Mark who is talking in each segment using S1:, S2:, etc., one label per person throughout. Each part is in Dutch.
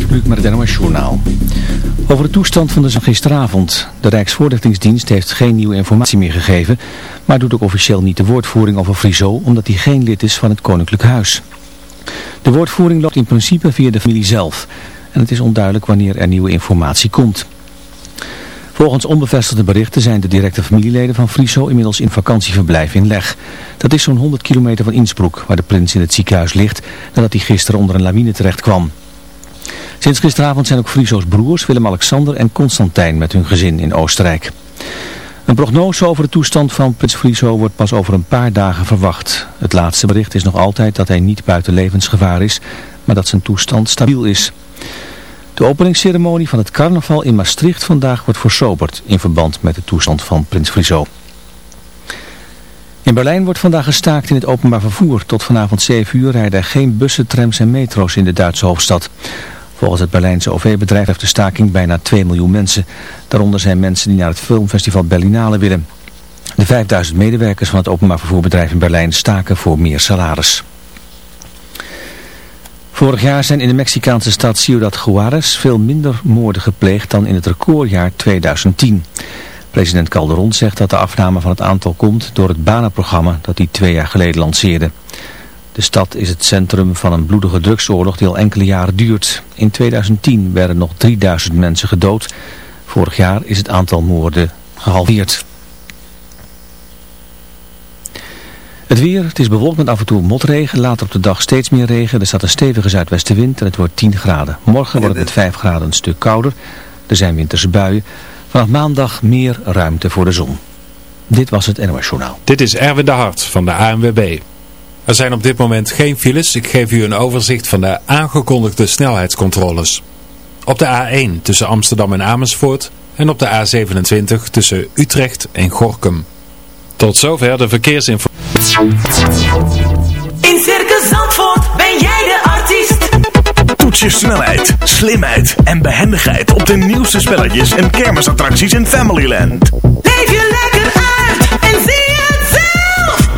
S1: Gert met het NOS Journaal. Over de toestand van de gisteravond. De Rijksvoorlichtingsdienst heeft geen nieuwe informatie meer gegeven, maar doet ook officieel niet de woordvoering over Friso, omdat hij geen lid is van het Koninklijk Huis. De woordvoering loopt in principe via de familie zelf en het is onduidelijk wanneer er nieuwe informatie komt. Volgens onbevestigde berichten zijn de directe familieleden van Friso inmiddels in vakantieverblijf in Leg. Dat is zo'n 100 kilometer van Innsbruck, waar de prins in het ziekenhuis ligt, nadat hij gisteren onder een lawine terecht kwam. Sinds gisteravond zijn ook Friso's broers Willem-Alexander en Constantijn met hun gezin in Oostenrijk. Een prognose over de toestand van prins Friso wordt pas over een paar dagen verwacht. Het laatste bericht is nog altijd dat hij niet buiten levensgevaar is, maar dat zijn toestand stabiel is. De openingsceremonie van het carnaval in Maastricht vandaag wordt versoberd in verband met de toestand van prins Friso. In Berlijn wordt vandaag gestaakt in het openbaar vervoer. Tot vanavond 7 uur rijden er geen bussen, trams en metro's in de Duitse hoofdstad. Volgens het Berlijnse OV-bedrijf heeft de staking bijna 2 miljoen mensen. Daaronder zijn mensen die naar het filmfestival Berlinale willen. De 5000 medewerkers van het openbaar vervoerbedrijf in Berlijn staken voor meer salaris. Vorig jaar zijn in de Mexicaanse stad Ciudad Juarez veel minder moorden gepleegd dan in het recordjaar 2010. President Calderon zegt dat de afname van het aantal komt door het banenprogramma dat hij twee jaar geleden lanceerde. De stad is het centrum van een bloedige drugsoorlog die al enkele jaren duurt. In 2010 werden nog 3000 mensen gedood. Vorig jaar is het aantal moorden gehalveerd. Het weer, het is bewolkt met af en toe motregen, later op de dag steeds meer regen. Er staat een stevige zuidwestenwind en het wordt 10 graden. Morgen wordt het met 5 graden een stuk kouder. Er zijn winterse buien. Vanaf maandag meer ruimte voor de zon. Dit was het NOS Journaal.
S2: Dit is Erwin de Hart van de ANWB. Er zijn op dit moment geen files. Ik geef u een overzicht van de aangekondigde snelheidscontroles. Op de A1 tussen Amsterdam en Amersfoort en op de A27 tussen Utrecht en Gorkum. Tot zover de verkeersinformatie.
S3: In Circus Zandvoort ben jij de artiest.
S4: Toets je snelheid, slimheid en behendigheid op de nieuwste spelletjes en kermisattracties in Familyland.
S3: Leef je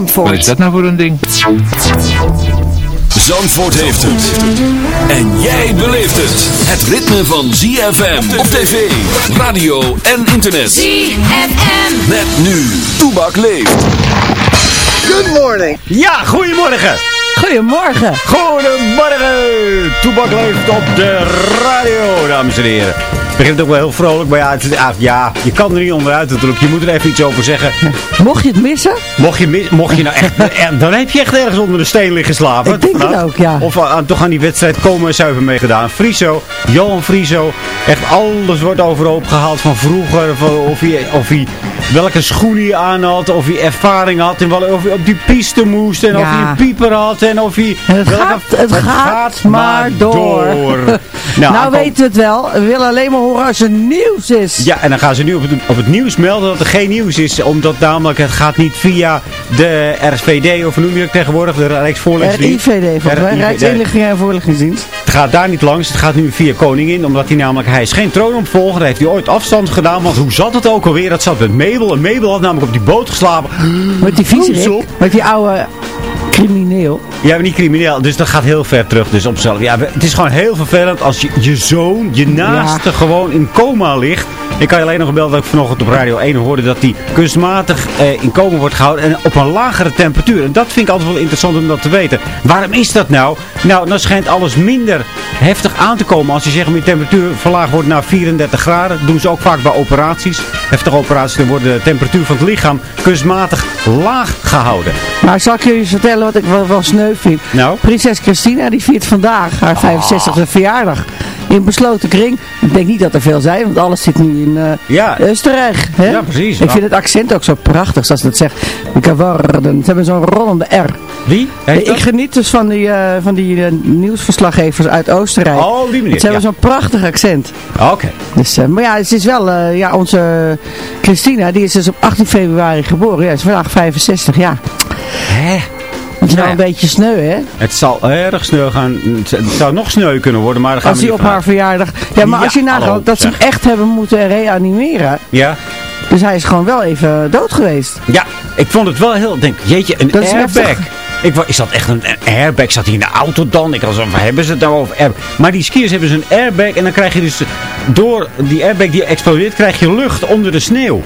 S5: Wat is dat nou voor een ding?
S6: Zandvoort heeft het. En jij beleeft het. Het ritme van ZFM op tv, radio en internet.
S3: ZFM.
S6: Met nu. Toebak leeft.
S7: Good morning.
S8: Ja, goedemorgen.
S9: Goedemorgen.
S8: Goedemorgen. Toebak leeft op de radio, dames en heren. Het begint ook wel heel vrolijk, maar ja, het, ja, je kan er niet onderuit natuurlijk. Je moet er even iets over zeggen.
S9: Mocht je het missen?
S8: Mocht je, mis, mocht je nou echt, eh, dan heb je echt ergens onder de steen liggen slapen.
S9: Ik denk het ook, ja.
S8: Of aan, toch aan die wedstrijd komen en zuiver meegedaan. Friso, Johan Friso. Echt alles wordt overhoop gehaald van vroeger. Van of, hij, of hij welke schoenen hij aan had. Of hij ervaring had. En wel, of hij op die piste moest. En of hij een pieper had. En of hij...
S9: Het
S8: welke-
S9: gaat, het gaat maar door.
S8: nou,
S9: Nou, weten we het wel. We willen alleen maar horen als er nieuws is.
S8: Ja, en dan gaan ze nu op het, op het nieuws melden dat er geen nieuws is. Omdat namelijk het gaat niet via de RSVD, of noem je het tegenwoordig, de Rijksvoorlichtingsdienst.
S9: RIVD. Rijksinlichting en Voorlichtingsdienst.
S8: Het gaat daar niet langs, het gaat nu via Koningin. Omdat hij namelijk, hij is geen troonopvolger. Heeft hij ooit afstand gedaan. Want hoe zat het ook alweer? Dat zat met Mabel. En Mabel had namelijk op die boot geslapen.
S9: Met die viezerik. Met die oude crimineel.
S8: Ja, maar niet crimineel. Dus dat gaat heel ver terug. Dus op zichzelf. Ja, het is gewoon heel vervelend als je, je zoon, je naaste, gewoon in coma ligt. Ik kan je alleen nog gebeld dat ik vanochtend op Radio 1 hoorde dat die kunstmatig eh, in coma wordt gehouden. En op een lagere temperatuur. En dat vind ik altijd wel interessant om dat te weten. Waarom is dat nou? Nou, dan schijnt alles minder heftig aan te komen. Als je zeg maar je temperatuur verlaagd wordt naar 34 graden. Dat doen ze ook vaak bij operaties. Heftige operaties. Dan wordt de temperatuur van het lichaam kunstmatig laag gehouden.
S9: Maar zal ik jullie vertellen wat ik wel, wel sneu vind?
S8: Nou?
S9: Prinses Christina die viert vandaag haar 65e verjaardag. In besloten kring. Ik denk niet dat er veel zijn, want alles zit nu in eh,
S8: Ja.
S9: Oostenrijk. Hè?
S8: Ja, precies.
S9: Ik vind het accent ook zo prachtig, zoals ze dat zegt. Ze hebben zo'n rollende R.
S8: Wie?
S9: Ik
S8: dat?
S9: geniet dus van die, eh, van die eh, nieuwsverslaggevers uit Oostenrijk.
S8: Oh, die meneer.
S9: Ze hebben
S8: ja.
S9: zo'n prachtig accent.
S8: Oké.
S9: Dus, eh, maar ja, het is wel, ja, onze Christina, die is dus op 18 februari geboren. Ja, is vandaag 65, ja.
S8: Hè?
S9: Dat is wel
S8: Ja.
S9: een beetje sneu, hè?
S8: Het zal erg sneu gaan. Het het zou nog sneu kunnen worden, maar dan gaan
S9: Als hij op haar verjaardag... Ja, maar
S8: Ja,
S9: als je nagaat dat ze hem echt hebben moeten reanimeren.
S8: Ja?
S9: Dus hij is gewoon wel even dood geweest.
S8: Ja, ik vond het wel heel... Denk, jeetje, een
S9: Dat
S8: airbag. Ik, is dat echt een, een airbag? Zat hij in de auto dan? Ik was van, hebben ze het nou over? Airbag? Maar die skiers hebben zo'n airbag en dan krijg je dus... Door die airbag die explodeert, krijg je lucht onder de sneeuw.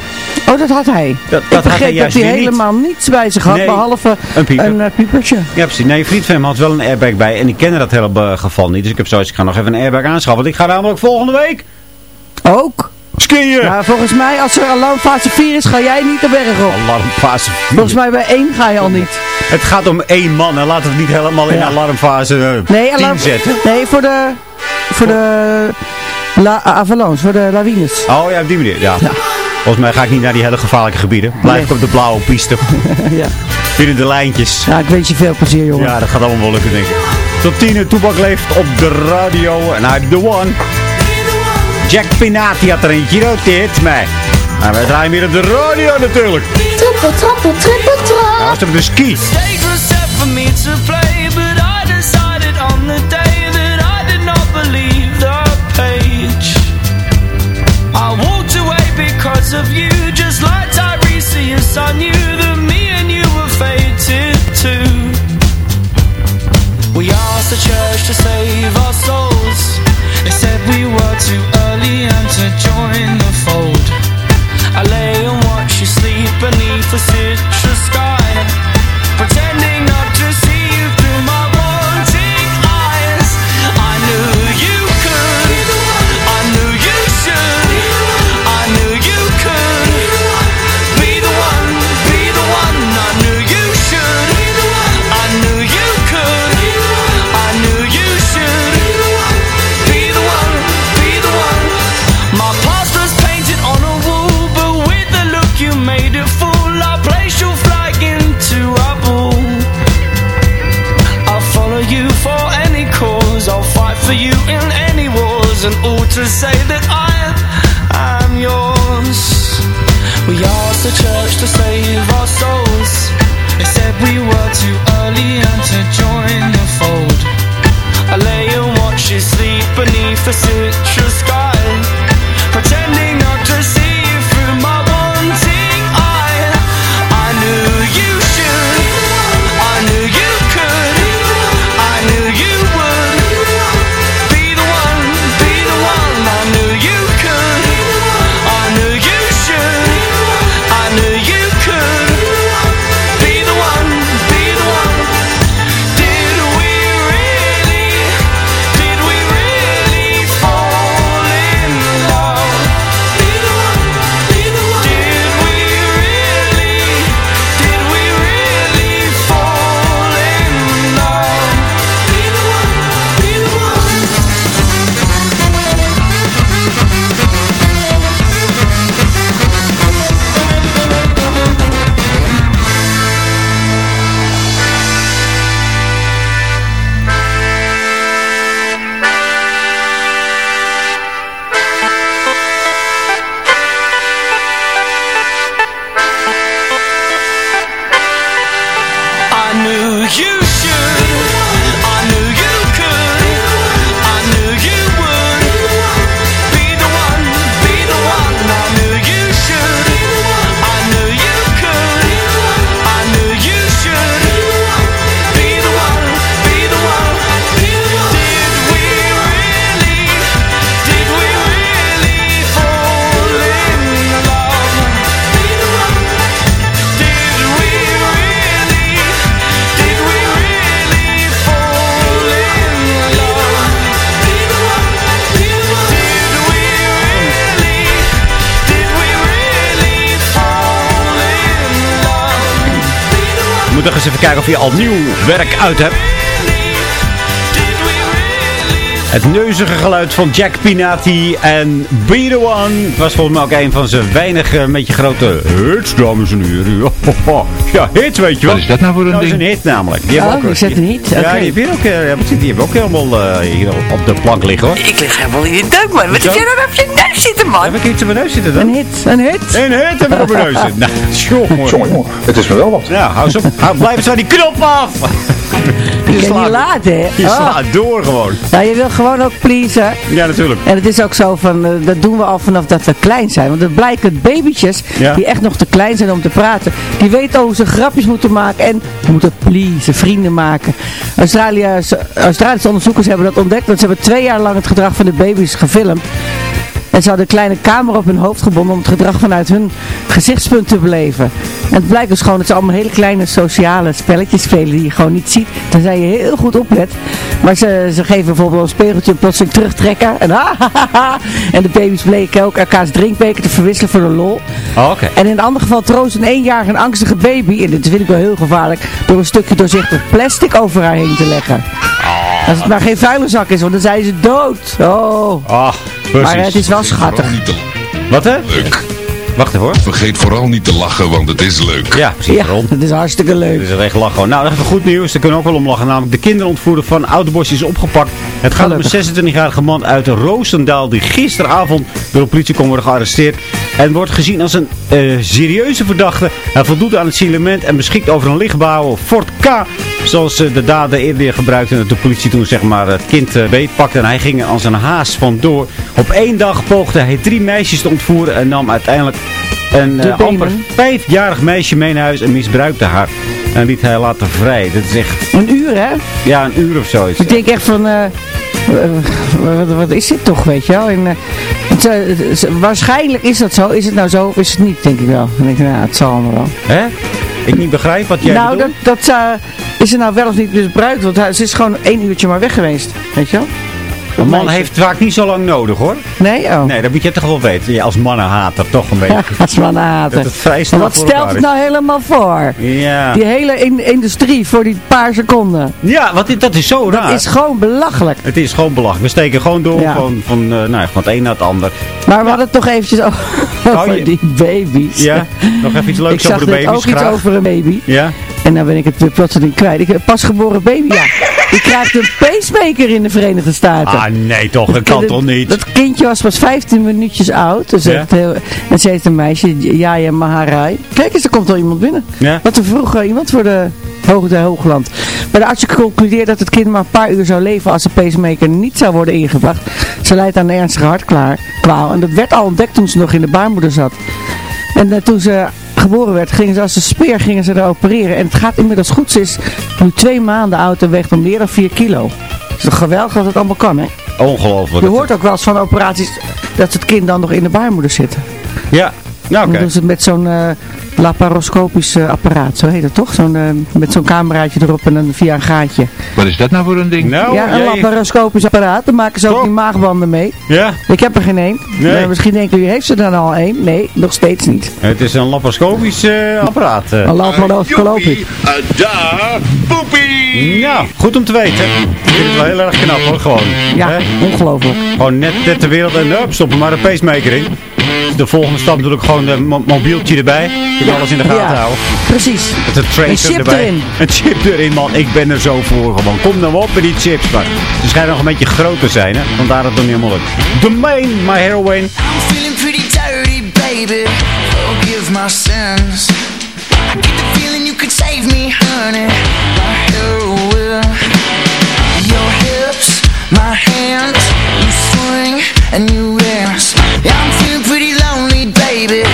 S9: Oh, dat had hij.
S8: Dat-
S9: ik
S8: dat had hij
S9: begreep dat
S8: juist
S9: hij
S8: weer niet.
S9: helemaal niets bij zich had,
S8: Nee,
S9: behalve
S8: een pieper.
S9: een eh, piepertje.
S8: Ja, precies. Nee, een vriend van hem had wel een airbag bij. En ik kende dat hele eh, geval niet. Dus ik heb zoiets, ik ga nog even een airbag aanschaffen. Want ik ga namelijk volgende week
S9: Ook.
S8: skiën.
S9: Ja, volgens mij, als er alarmfase 4 is, ga jij niet de berg op.
S8: Alarmfase 4.
S9: Volgens mij bij 1 ga je al niet.
S8: Het gaat om één man. En laten we het niet helemaal in
S9: Ja.
S8: alarmfase eh,
S9: Nee,
S8: 10
S9: alarm,
S8: zetten.
S9: nee voor de, voor de la, avalanche, voor de lawines.
S8: Oh ja, op die manier. Ja.
S9: Ja.
S8: Volgens mij ga ik niet naar die hele gevaarlijke gebieden. Blijf
S9: Nee.
S8: ik op de blauwe piste.
S9: ja.
S8: Binnen de lijntjes.
S9: ja, ik wens je veel plezier, jongen.
S8: Ja, dat gaat allemaal wel lukken, denk ik. Tot tien uur Toebak leeft op de radio. En I'm the one. Jack Pinati had er eentje genoteerd. Maar maar wij draaien weer op de radio natuurlijk.
S5: Trippel, trappel, trippel, trap.
S8: Ja, was op de ski.
S10: Stage was set for me to play, but I decided on the day that I did not believe the page. I walked away because of you, just like Tiresias. I knew that me and you were fated too. We asked the church to save our souls.
S8: Al nieuw werk uit hebt. Het neuzige geluid van Jack Pinati en Be The One. Het was volgens mij ook een van zijn weinige, een beetje grote hits, dames en heren. Ja, hits weet je wel.
S11: Wat is dat nou voor een
S8: Dat is
S11: ding?
S8: een hit namelijk. Die
S9: Oh,
S8: hebben
S9: is dat een hit?
S8: Ja,
S9: Oké.
S8: die heb je ook, eh, die hebben ook helemaal eh, hier op de plank liggen hoor.
S3: Ik lig helemaal in de duik, man. Wat heb jij nou op je zitten, man?
S8: Heb ik iets op mijn neus zitten dan?
S9: Een hit, een hit.
S8: Een hit heb ik op mijn neus zitten. Nou, jongen.
S11: Jongen, het is me wel wat.
S8: Ja, hou op. Hou, blijf eens van die knop af.
S9: Je niet laten, hè?
S8: Je
S9: Oh.
S8: slaat door gewoon.
S9: Ja, je wil gewoon ook pleasen.
S8: Ja, natuurlijk.
S9: En het is ook zo van, eh, dat doen we al vanaf dat we klein zijn. Want het blijkt dat babytjes,
S8: Ja.
S9: die echt nog te klein zijn om te praten, die weten hoe ze grapjes moeten maken en moeten pleasen, vrienden maken. Australiërs, Australische onderzoekers hebben dat ontdekt, want ze hebben twee jaar lang het gedrag van de baby's gefilmd. En ze hadden een kleine camera op hun hoofd gebonden om het gedrag vanuit hun gezichtspunt te beleven. En het blijkt dus gewoon dat ze allemaal hele kleine sociale spelletjes spelen die je gewoon niet ziet. Tenzij je heel goed oplet. Maar ze, ze geven bijvoorbeeld een en plotseling terugtrekken. En, ah, ha, ha, ha. en de baby's bleken ook elkaars drinkbeker te verwisselen voor de lol.
S8: Oh, Oké.
S9: En in een ander geval troost een eenjarige een angstige baby, en dit vind ik wel heel gevaarlijk, door een stukje doorzichtig plastic over haar heen te leggen. Als het maar geen vuile zak is, want dan zijn ze dood. Oh.
S8: Ah, precies.
S9: Maar het is wel schattig.
S12: Niet te
S8: Wat hè?
S12: leuk.
S8: Wacht even hoor.
S12: Vergeet vooral niet te lachen, want het is leuk.
S8: Ja, precies.
S9: Ja, dat is hartstikke leuk.
S8: Dus echt lachen. Nou, even goed nieuws. Daar kunnen we ook wel om lachen. Namelijk de kinderontvoerder van Oudebos is opgepakt. Het gaat om een 26-jarige man uit Roosendaal die gisteravond door de politie kon worden gearresteerd. En wordt gezien als een eh, serieuze verdachte. Hij voldoet aan het signalement en beschikt over een lichtbouw Ford K. Zoals eh, de dader eerder gebruikte. Dat de politie toen zeg maar het kind eh, beetpakte. En hij ging als een haas vandoor. Op één dag poogde hij drie meisjes te ontvoeren. En nam uiteindelijk een eh, amper
S9: benen.
S8: vijfjarig meisje mee naar huis en misbruikte haar. En liet hij later vrij. Dat is echt,
S9: Een uur, hè?
S8: ja, een uur of zoiets.
S9: Ik denk echt van, wat, wat is dit toch, weet je wel? En, het, waarschijnlijk is dat zo. Is het nou zo of is het niet, denk ik wel. Dan denk ik, nou, het zal allemaal wel.
S8: Hè? Ik niet begrijp wat jij
S9: nou, dat,
S8: bedoelt.
S9: dat is er nou wel of niet misbruikt. Want hij, ze is gewoon één uurtje maar weg geweest. Weet je wel?
S8: Een man
S9: meisje.
S8: heeft vaak niet zo lang nodig hoor.
S9: Nee? Oh.
S8: Nee, dat moet je toch wel weten. Ja, als mannenhater toch een beetje.
S9: Als man haten.
S8: Dat het vrij snel
S9: Maar wat stelt het nou helemaal voor?
S8: Ja.
S9: Die hele in- industrie voor die paar seconden.
S8: Ja, wat, dit- dat is zo raar.
S9: Dat is gewoon belachelijk.
S8: Het is gewoon belachelijk. We steken gewoon door
S9: Ja.
S8: van, van, eh, nou, van het een naar het ander.
S9: Maar we hadden het toch eventjes over,
S8: je-
S9: die baby's.
S8: Ja, nog even iets
S9: Ik
S8: leuks
S9: zag
S8: over de baby's
S9: ook iets over een baby.
S8: Ja?
S9: En dan ben ik het weer plotseling kwijt. Ik heb een pasgeboren baby, ja. Die krijgt een pacemaker in de Verenigde Staten.
S8: Ah nee toch, dat kan
S9: Dat-
S8: toch niet?
S9: Dat kindje was pas 15 minuutjes oud. Dus
S8: Ja.
S9: heel, en ze heeft een meisje, Jaya Maharai. Kijk eens, er komt al iemand binnen.
S8: Ja.
S9: Wat een vroeg eh, iemand voor de Hoogte Hoogland. Maar de arts concludeerde dat het kind maar een paar uur zou leven als de pacemaker niet zou worden ingebracht. Ze leidt aan een ernstige hartkwaal. En dat werd al ontdekt toen ze nog in de baarmoeder zat. En eh, toen ze geboren werd, gingen ze als een speer gingen ze er opereren. En het gaat inmiddels goed. Ze is nu twee maanden oud en weegt nog meer dan 4 kilo. Het is toch geweldig dat het allemaal kan, hè?
S8: Ongelooflijk.
S9: Je hoort ook wel eens van operaties dat het kind dan nog in de baarmoeder zit.
S8: Ja, nou oké.
S9: Dan doen ze het met zo'n eh, laparoscopisch eh, apparaat, zo heet het toch? Zo'n, eh, met zo'n cameraatje erop en dan via een gaatje.
S11: Wat is dat nou voor een ding?
S8: Nou,
S9: ja, een
S8: jij-
S9: laparoscopisch apparaat. Daar maken ze ook die maagbanden mee.
S8: Ja,
S9: Ik heb er geen één.
S8: Nee.
S9: Maar misschien denken jullie, heeft ze er al één? Nee, nog steeds niet.
S8: het is een laparoscopisch eh, apparaat.
S9: Een laparoscopisch.
S12: Daar, poepie!
S8: Nou, goed om te weten. Ik vind het wel heel erg knap hoor, gewoon.
S9: Ja, ongelooflijk.
S8: Gewoon net, net de wereld en hup, stop er maar een pacemaker in. De volgende stap natuurlijk gewoon een mo- mobieltje erbij. Je kan alles in de gaten
S9: Ja,
S8: houden.
S9: precies.
S8: Met een tracer
S9: Een chip
S8: erbij.
S9: erin.
S8: Een chip erin, man. Ik ben er zo voor gewoon. Kom nou op met die chips, man. Ze schijnen nog een beetje groot te zijn, hè. Vandaar dat het nog niet helemaal lukt. The main, my heroine.
S10: I'm feeling pretty dirty, baby. Forgive my sins. I get the feeling you could save me, honey. My heroin. Your hips, my hands. You swing and you baby.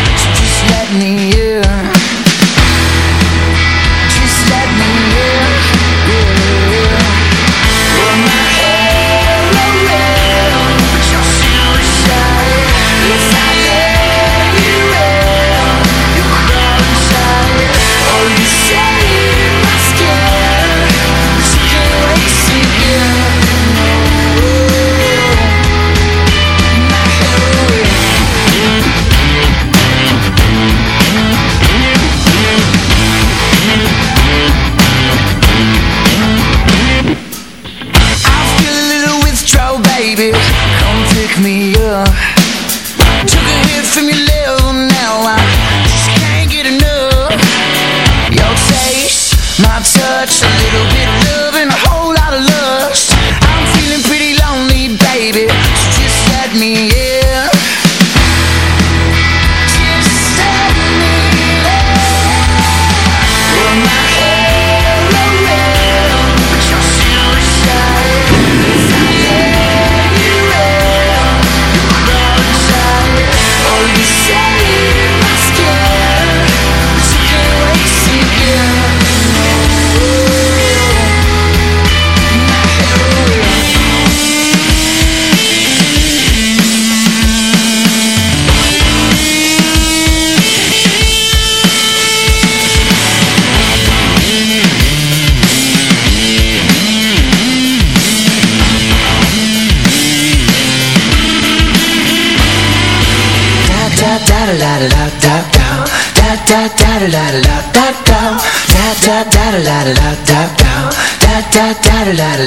S13: la
S10: la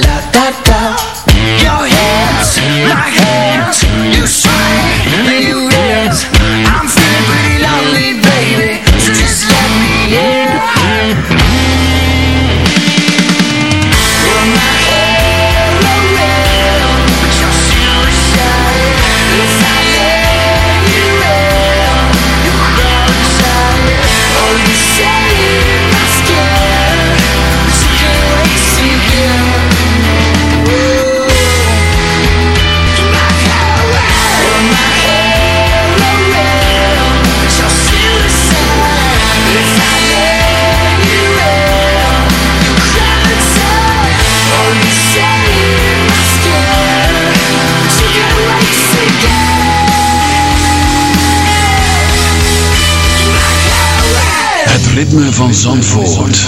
S10: ritme van Zandvoort.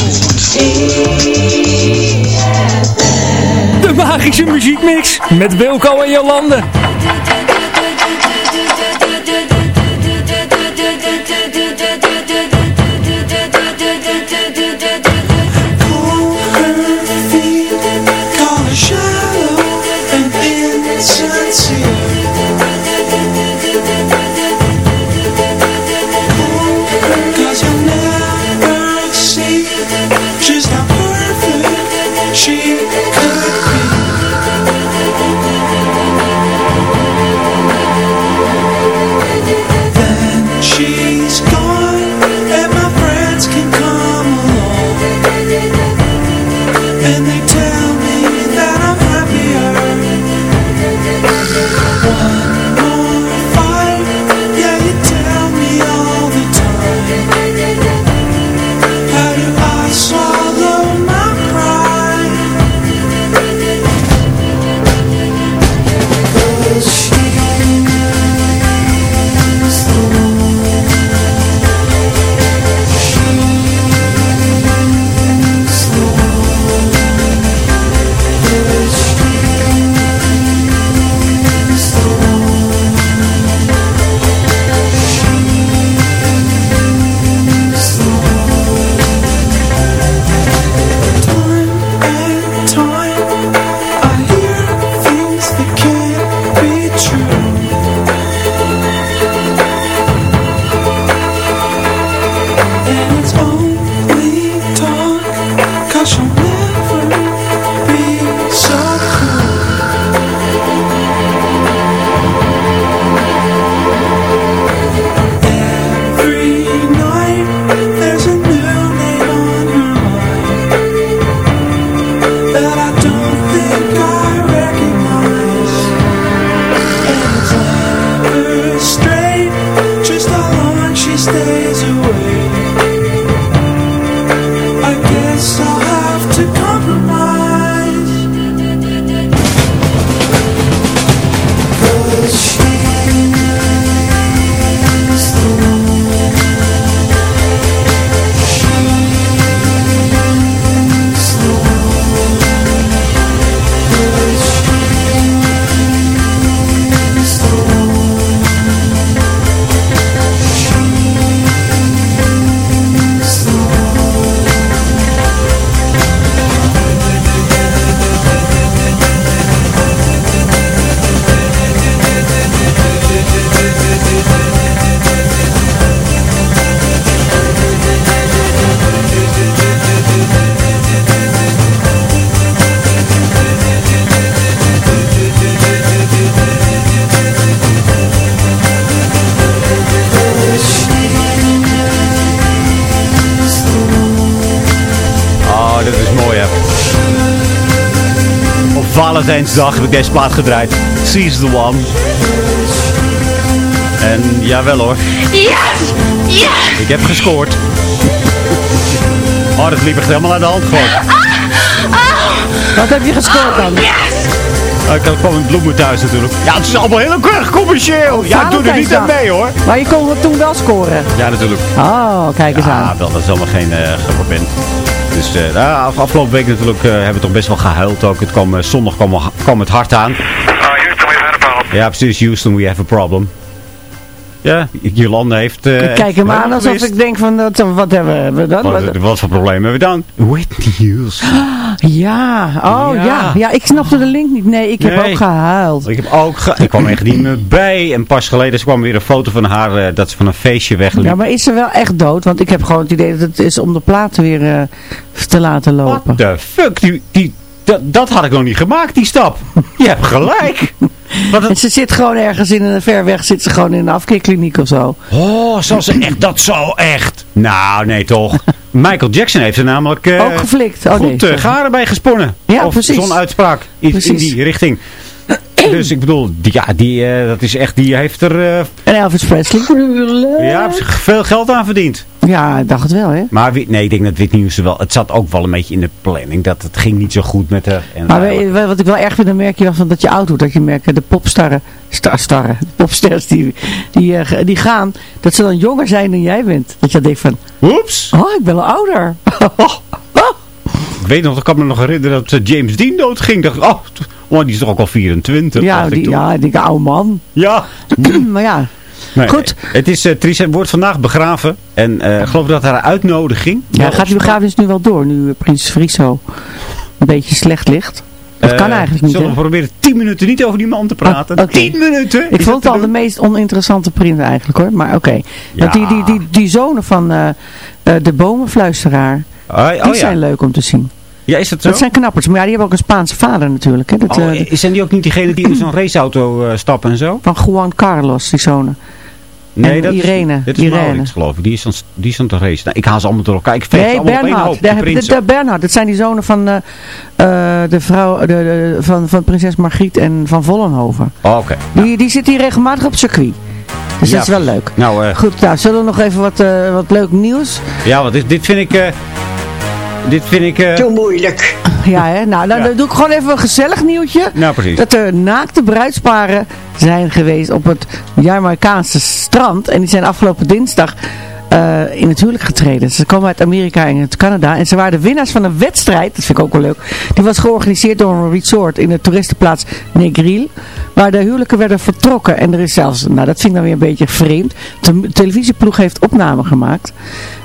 S14: De magische muziekmix met Wilco en Jolande.
S8: Valentijnsdag heb ik deze plaat gedraaid. Seize the One. En jawel hoor.
S5: Yes! Yes!
S8: Ik heb gescoord. Oh, dat liep echt helemaal aan de hand gewoon.
S9: Wat heb je gescoord dan?
S8: Oh, ik had gewoon bloemen thuis natuurlijk. Ja, het is allemaal heel erg commercieel. Ja, doe er niet aan mee hoor.
S9: Maar je kon het toen wel scoren.
S8: Ja, natuurlijk.
S9: Oh, kijk eens
S8: Ja,
S9: aan.
S8: wel, dat is allemaal geen uh. Dus eh, nou, af- afgelopen week natuurlijk eh, hebben we toch best wel gehuild ook. Het kwam, eh, zondag kwam, kwam het hard aan. Ja, precies. Houston, we have a problem. Ja, Jolande heeft... eh,
S9: ik kijk hem aan alsof ik denk van, wat, wat hebben we dan?
S8: Wat,
S9: Wat-
S8: wat voor probleem hebben we dan? Whitney Houston.
S9: Ja, oh
S8: Ja.
S9: ja. ja. ik snapte de link niet. Nee, ik heb
S8: Nee.
S9: ook gehuild.
S8: Ik heb ook ge- ik kwam echt niet meer bij. En pas geleden kwam weer een foto van haar eh, dat ze van een feestje wegliep.
S9: Ja, maar is ze wel echt dood? Want ik heb gewoon het idee dat het is om de platen weer eh, te laten lopen.
S8: What the fuck? Die, die, dat, dat had ik nog niet gemaakt, die stap. Je hebt gelijk.
S9: En ze zit gewoon ergens in een ver weg, zit ze gewoon in een afkeerkliniek of zo.
S8: Oh, zal ze echt, dat zo echt. Nou, nee toch. Michael Jackson heeft er namelijk eh,
S9: Ook geflikt. Oh,
S8: goed
S9: nee.
S8: eh, garen bij gesponnen.
S9: Ja,
S8: of
S9: precies.
S8: zo'n uitspraak. Iets in die richting. Dus ik bedoel, die, ja, die, eh, dat is echt, die heeft er eh,
S9: En Elvis Presley.
S8: ja, veel geld aan verdiend.
S9: Ja, ik dacht het wel, hè.
S8: Maar nee, ik denk dat Whitney Houston wel, het zat ook wel een beetje in de planning. Dat het ging niet zo goed met haar. En
S9: Maar
S8: eigenlijk-
S9: wat ik wel erg vind, dan merk je wel van dat je oud wordt. Dat je merkt, de popstarren, star, starren, de popsters die, die, eh, die gaan, dat ze dan jonger zijn dan jij bent. Dat je denkt van,
S8: Oeps.
S9: oh, ik ben al ouder.
S8: Ik weet nog, ik kan me nog herinneren dat James Dean doodging. Ik dacht, oh, oh, die is toch ook al 24?
S9: ja, die, ja, die oude man.
S8: Ja.
S9: maar ja,
S8: Nee,
S9: Goed.
S8: Het is, uh, wordt vandaag begraven. En ik geloof dat haar uitnodiging...
S9: ja gaat die begrafenis nu wel door, nu eh, Prins Friso een beetje slecht ligt? Dat kan eigenlijk niet,
S8: Zullen we
S9: hè?
S8: proberen 10 minuten niet over die man te praten?
S9: Oh, oké.
S8: 10 minuten?
S9: Ik vond het al de meest oninteressante prins eigenlijk hoor. Maar oké.
S8: Ja.
S9: Die, die, die, die zonen van de bomenfluisteraar,
S8: Oh, oh,
S9: die
S8: ja.
S9: zijn leuk om te zien.
S8: Ja, is dat zo?
S9: Dat zijn knappers. Maar ja, die hebben ook een Spaanse vader natuurlijk. Hè? Dat,
S8: Oh,
S9: eh,
S8: zijn die ook niet diegene die in zo'n raceauto eh, stappen en zo?
S9: van Juan Carlos, die zonen.
S8: Nee,
S9: En
S8: dat
S9: Irene,
S8: is, dit is
S9: Irene.
S8: Maurits, geloof ik. Die is aan, die is aan de race. Nou, ik haal ze allemaal door elkaar. Ik veeg
S9: Nee, Bernhard.
S8: hoop.
S9: Daar
S8: de
S9: de, de Bernhard, dat zijn die zonen van, eh, de vrouw de, de- van, van prinses Margriet en van Vollenhoven.
S8: Oh, Oké.
S9: Die, die zitten hier regelmatig op circuit. Dus
S8: Ja,
S9: dat is wel leuk.
S8: Nou, eh,
S9: Goed, nou, zullen we nog even wat, wat leuk nieuws?
S8: ja, want dit, dit vind ik... dit vind ik... eh,
S5: Te moeilijk.
S9: Ja, hè? Nou, dan,
S8: Ja.
S9: dan doe ik gewoon even een gezellig nieuwtje.
S8: nou, precies.
S9: Dat er naakte bruidsparen zijn geweest op het Jamaicaanse strand. En die zijn afgelopen dinsdag eh, in het huwelijk getreden. Ze komen uit Amerika en uit Canada. En ze waren de winnaars van een wedstrijd. Dat vind ik ook wel leuk. Die was georganiseerd door een resort in de toeristenplaats Negril. Waar de huwelijken werden vertrokken. En er is zelfs, nou dat vind ik dan weer een beetje vreemd. De televisieploeg heeft opname gemaakt.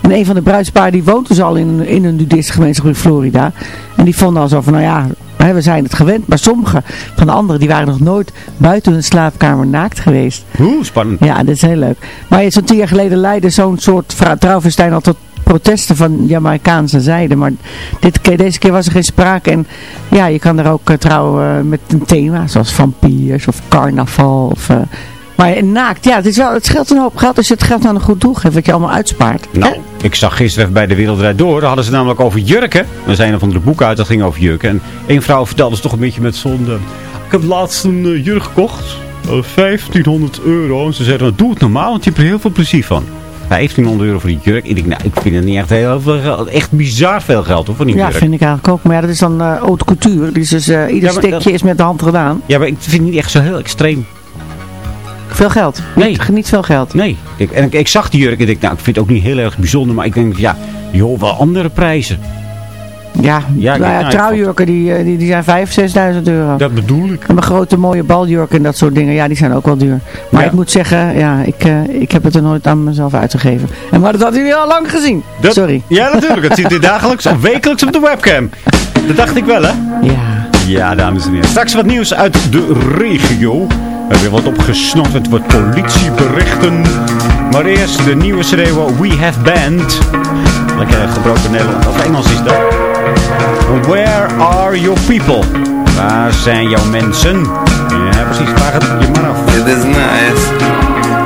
S9: En een van de bruidsparen die woont dus al in, in een nudistgemeenschap in Florida. En die vonden al zo van, nou ja, hè, we zijn het gewend. Maar sommige van de anderen die waren nog nooit buiten hun slaapkamer naakt geweest.
S8: Oeh, spannend.
S9: Ja, dat is heel leuk. Maar zo'n tien jaar geleden leidde zo'n soort trouwfestijn al tot protesten van Jamaicaanse zijde. Maar dit, keer- deze keer was er geen sprake. En ja, je kan er ook eh, trouwen eh, met een thema, zoals vampiers of carnaval. Of, eh, maar naakt, ja, het, is wel, het scheelt een hoop geld als je het geld aan een goed doel geeft, wat je allemaal uitspaart.
S8: Nou, ik zag gisteren even bij de Wereldrijd Door. Daar hadden ze namelijk over jurken. Er zijn een van de boeken uit, dat ging over jurken. En één vrouw vertelde ze toch een beetje met zo'n... eh, ik heb laatst een eh, jurk gekocht. eh, 1500 euro. En ze zeiden, nou, doe het normaal, want je hebt er heel veel plezier van. 1500 euro voor die jurk. Ik denk, nou, ik vind het niet echt heel veel geld. Echt bizar veel geld hoor, voor die
S9: Ja,
S8: jurk.
S9: vind ik eigenlijk ook. Maar ja, dat is dan eh haute couture. Dus, ieder
S8: Ja, dat-
S9: is met de hand gedaan.
S8: Ja, maar ik vind het niet echt zo heel extreem.
S9: Veel geld.
S8: Nee.
S9: Niet, niet veel geld.
S8: Nee. Ik, en ik, ik zag die jurk en ik nou, ik vind het ook niet heel erg bijzonder. Maar ik denk, ja, hoort wel andere prijzen.
S9: Ja,
S8: Ja,
S9: nou ja,
S8: nou,
S9: trouwjurken die, eh, die, die zijn 5.000, 6.000 euro.
S8: Dat bedoel ik.
S9: En mijn grote mooie baljurken en dat soort dingen, ja, die zijn ook wel duur. Maar
S8: Ja.
S9: ik moet zeggen, ja, ik, eh, ik heb het er nooit aan mezelf uitgegeven. En maar dat had jullie al lang gezien.
S8: Dat-
S9: Sorry.
S8: Ja, natuurlijk. Het zit hier dagelijks of wekelijks op de webcam. Dat dacht ik wel, hè?
S9: Ja.
S8: Ja, dames en heren. Straks wat nieuws uit de regio. We hebben wat opgesnopt met wat politieberichten. Maar eerst de nieuwe schreeuwen We Have Band. Lekker gebroken Nederland. Of Engels is dat. Where are your people? Waar zijn jouw mensen? Ja, precies. Vraag het je maar af.
S15: It is nice.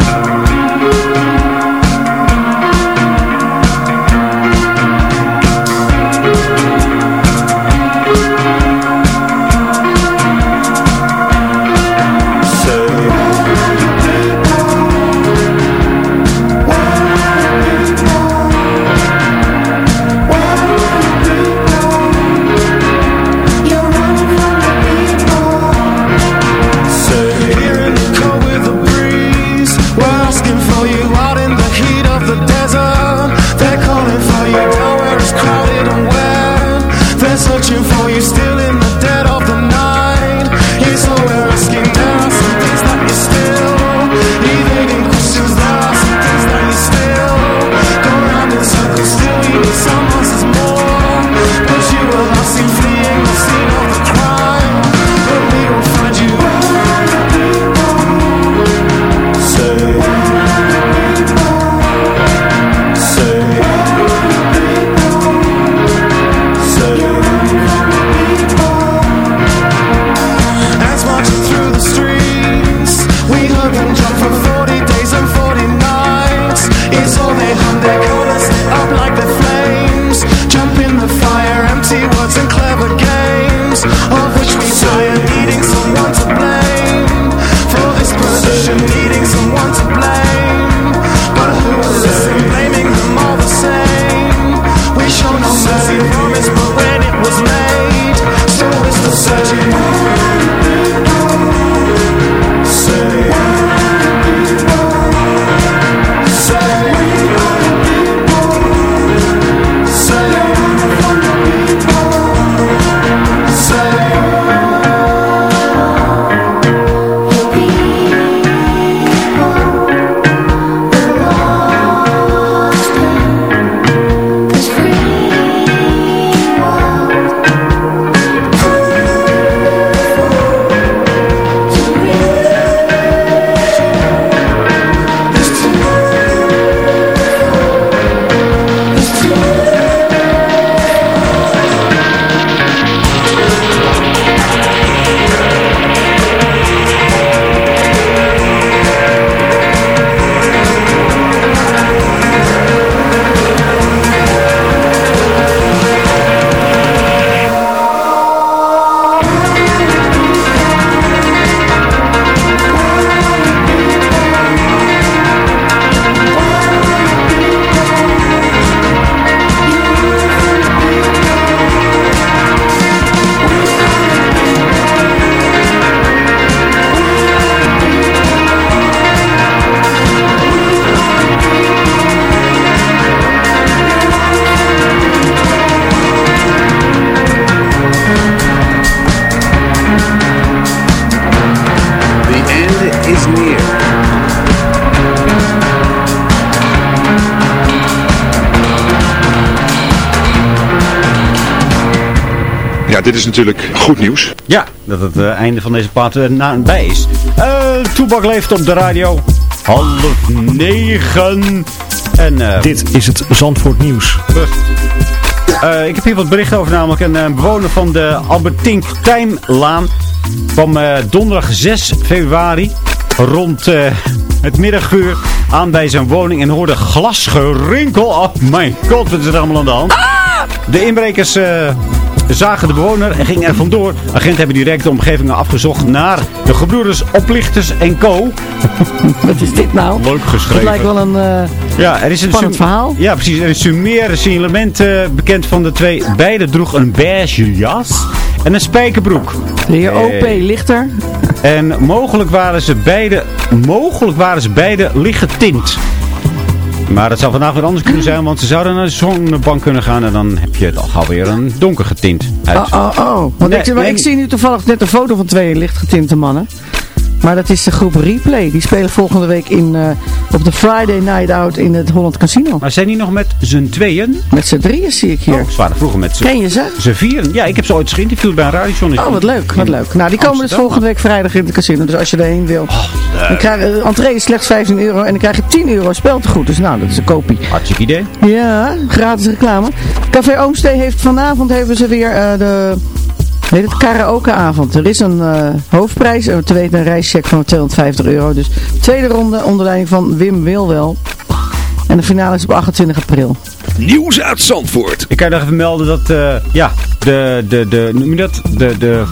S10: Is
S11: natuurlijk goed nieuws.
S8: Ja, dat het eh, einde van deze plaat er nabij is. Eh Toebak leeft op de radio. Half negen. En, eh,
S16: Dit is het Zandvoort nieuws.
S8: Eh, ik heb hier wat berichten over, namelijk een eh, bewoner van de Albertink Tijmlaan kwam eh, donderdag 6 februari rond eh, het middaguur aan bij zijn woning en hoorde glasgerinkel. Oh mijn god, wat is er allemaal aan de hand? De inbrekers eh, zagen de bewoner en gingen er vandoor. Agenten hebben direct de omgeving afgezocht naar de gebroeders Oplichters en Co.
S9: Wat is dit nou?
S8: Leuk geschreven.
S9: Het lijkt wel een eh,
S8: Ja, er is een
S9: spannend verhaal.
S8: Ja, precies. Er is een summaire signalement eh, bekend van de twee. Beide droeg een beige jas en een spijkerbroek.
S9: De heer
S8: Eh,
S9: OP Lichter.
S8: En mogelijk waren ze beide, mogelijk waren ze beide licht getint. Maar het zou vandaag weer anders kunnen zijn, want ze zouden naar de zonnebank kunnen gaan en dan heb je het al gauw weer een donker getint huis.
S9: Oh, oh, oh. Want
S8: Nee,
S9: ik,
S8: nee.
S9: ik zie nu toevallig net een foto van twee lichtgetinte mannen. Maar dat is de groep Replay. Die spelen volgende week in, eh, op de Friday Night Out in het Holland Casino.
S8: Maar zijn die nog met z'n tweeën?
S9: Met z'n drieën zie ik hier.
S8: Oh, ze waren vroeger met z'n
S9: Ken je ze?
S8: z'n vieren. Ja, ik heb ze ooit eens geïnterviewd bij een radiostation.
S9: Oh, wat leuk, wat leuk. Nou, die komen dus volgende week vrijdag in het casino. Dus als je erheen wil. dan krijg, je- de entree is slechts 15 euro en dan krijg je 10 euro speltegoed. Dus nou, dat is een kopie.
S8: Hartstikke idee.
S9: Ja, gratis reclame. Café Oomstee heeft vanavond hebben ze weer eh, de heet het karaokeavond. Er is een eh, hoofdprijs, en te weten een reischeck van 250 euro. Dus tweede ronde onder leiding van Wim Wilwel. En de finale is op 28 april.
S6: Nieuws uit Zandvoort.
S8: Ik kan nog even melden dat, eh, ja, de, de, de, noem je dat? De, de,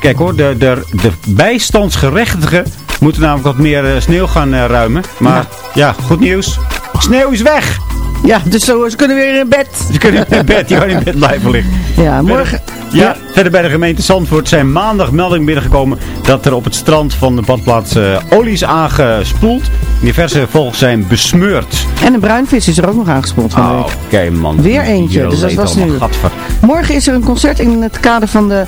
S8: kijk hoor, de, de, de bijstandsgerechtigen moeten namelijk wat meer eh, sneeuw gaan eh, ruimen. Maar ja. goed nieuws. Sneeuw is weg!
S9: Ja, dus zo, ze kunnen weer in bed.
S8: Ze kunnen in bed, die gaan in bed blijven liggen.
S9: Ja, morgen,
S8: Ja, verder bij de gemeente Zandvoort zijn maandag meldingen binnengekomen dat er op het strand van de badplaats uh, olie is aangespoeld. Diverse vogels zijn besmeurd.
S9: En een bruinvis is er ook nog aangespoeld van
S8: oh, Oké man.
S9: Weer eentje, dus dat was nu. Morgen is er een concert in het kader van de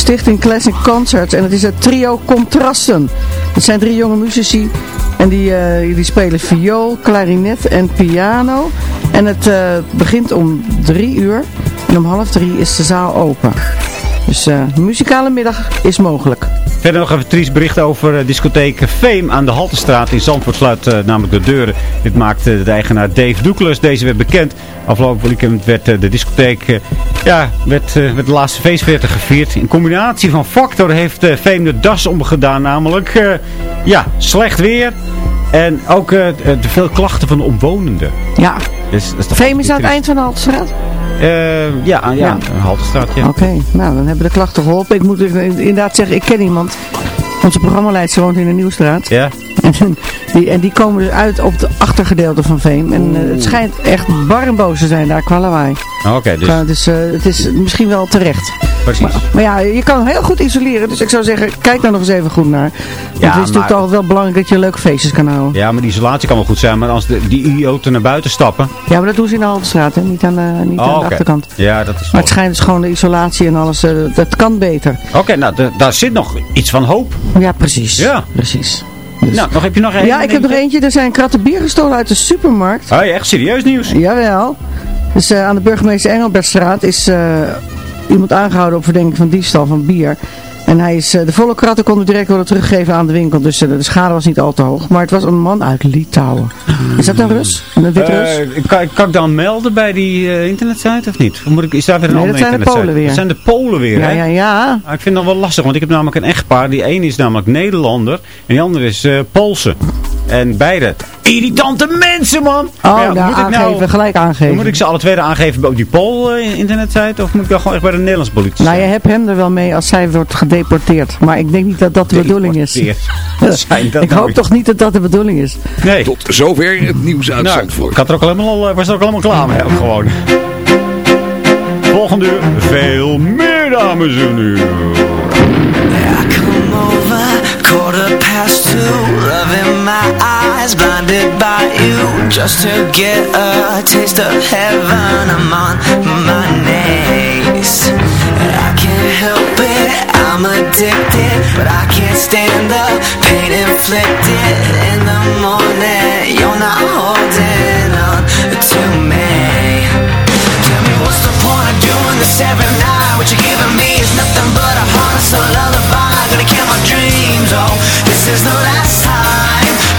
S9: Stichting Classic Concerts. En het is het trio Contrasten. Het zijn drie jonge muzici en die, uh, die spelen viool, klarinet en piano. En het uh, begint om drie uur. En om half drie is de zaal open. Dus uh, muzikale middag is mogelijk.
S8: Verder nog even triest bericht over uh, discotheek Fame aan de Haltestraat in Zandvoort sluit uh, namelijk de deuren. Dit maakte de eigenaar Dave Douglas. Deze werd bekend. Afgelopen weekend werd de discotheek ja, werd, werd de laatste feestveertig gevierd. In combinatie van factor heeft Fame de das omgedaan. Namelijk ja, slecht weer. En ook te veel klachten van de omwonenden.
S9: Ja. Dus, dat is aan het eind van de Haltestraat?
S8: Uh, ja, ja, ja. Haltestraat, ja.
S9: Oké, okay. nou dan hebben de klachten geholpen. Ik moet inderdaad zeggen, ik ken iemand. Onze programmaleidster woont in de Nieuwstraat.
S8: Ja.
S9: En die, en die komen dus uit op het achtergedeelte van Veem. En uh, het schijnt echt bar en boos te zijn daar qua lawaai.
S8: Oké, okay, dus...
S9: Dus uh, het is misschien wel terecht.
S8: Precies.
S9: Maar, maar, ja, je kan heel goed isoleren. Dus ik zou zeggen, kijk daar nog eens even goed naar. Want ja, het is natuurlijk altijd wel belangrijk dat je leuke feestjes kan houden.
S8: Ja, maar die isolatie kan wel goed zijn. Maar als de, die idioten naar buiten stappen...
S9: Ja, maar dat doen ze in de Haltestraat, hè? Niet aan de, niet
S8: oh,
S9: aan de
S8: okay.
S9: achterkant.
S8: Ja, dat is
S9: Maar het schijnt dus gewoon de isolatie en alles. dat kan beter.
S8: Oké, okay, nou, daar zit nog iets van hoop.
S9: Ja, precies.
S8: Ja.
S9: Precies.
S8: Dus. Nou, nog, heb je nog een?
S9: Ja, ik heb nog eentje. Er zijn kratten bier gestolen uit de supermarkt.
S8: Oh, ja, echt serieus nieuws?
S9: Jawel. Dus uh, aan de burgemeester Engelbertstraat is uh, iemand aangehouden op verdenking van diefstal van bier. En hij is, uh, de volle kratten kon direct worden teruggegeven aan de winkel. Dus de schade was niet al te hoog. Maar het was een man uit Litouwen. Is dat een Rus? Een wit Rus?
S8: kan, kan ik dan melden bij die internetsite of niet? Of moet ik, is daar weer een
S9: nee,
S8: andere
S9: dat zijn de Polen weer.
S8: Dat zijn de Polen weer,
S9: ja,
S8: hè?
S9: Ja, ja.
S8: Ah, ik vind dat wel lastig, want ik heb namelijk een echtpaar. Die ene is namelijk Nederlander en die andere is Poolse. En beide irritante mensen, man.
S9: Oh, ja, nou, moet ik aangeven, nou, gelijk aangeven.
S8: Moet ik ze alle twee aangeven op die Pool uh, internetsite? Of moet ik dan gewoon echt bij de Nederlandse politie
S9: Nou, je hebt hem er wel mee als zij wordt gedeporteerd. Maar ik denk niet dat dat de bedoeling is. ik hoop toch niet dat dat de bedoeling is.
S8: Nee.
S6: Tot zover het nieuws uit
S8: nou,
S6: Zandvoort.
S8: Ik had er ook allemaal, was er ook allemaal klaar mee, gewoon. Volgende uur, veel meer dames en heren.
S17: Eyes, blinded by you Just to get a taste of heaven. I'm on my knees. I can't help it, I'm addicted But I can't stand the pain inflicted. In the morning, you're not holding on to me. Tell me what's the point of doing this every night? What you're giving me is nothing but a harness, a lullaby Gonna kill my dreams, oh This is the last time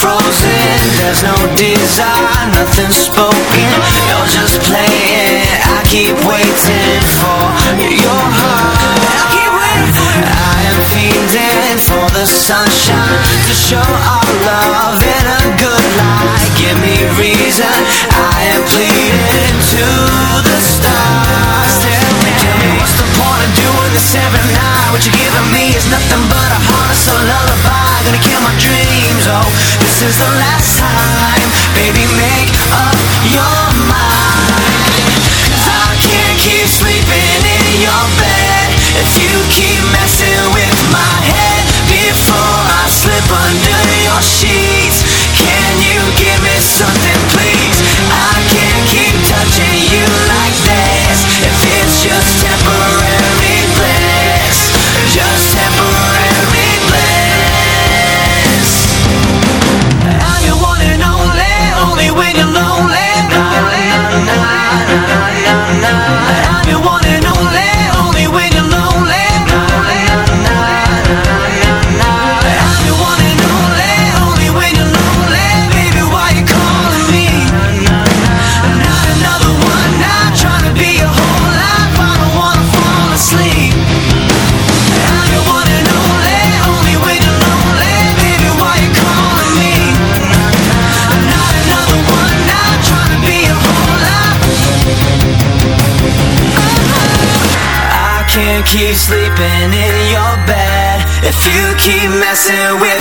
S17: frozen. There's no desire, nothing spoken. You're just playing. I keep waiting for your heart. I keep waiting. For you I am fiending for the sunshine To show our love in a good light. Give me reason. I am pleading to the stars every night What you're giving me is nothing but a harness, a lullaby Gonna kill my dreams, oh This is the last time. Baby, make up your mind. Cause I can't keep sleeping in your bed. If you keep messing with my head Before I slip under your sheets keep
S10: sleeping in your bed. If you keep messing with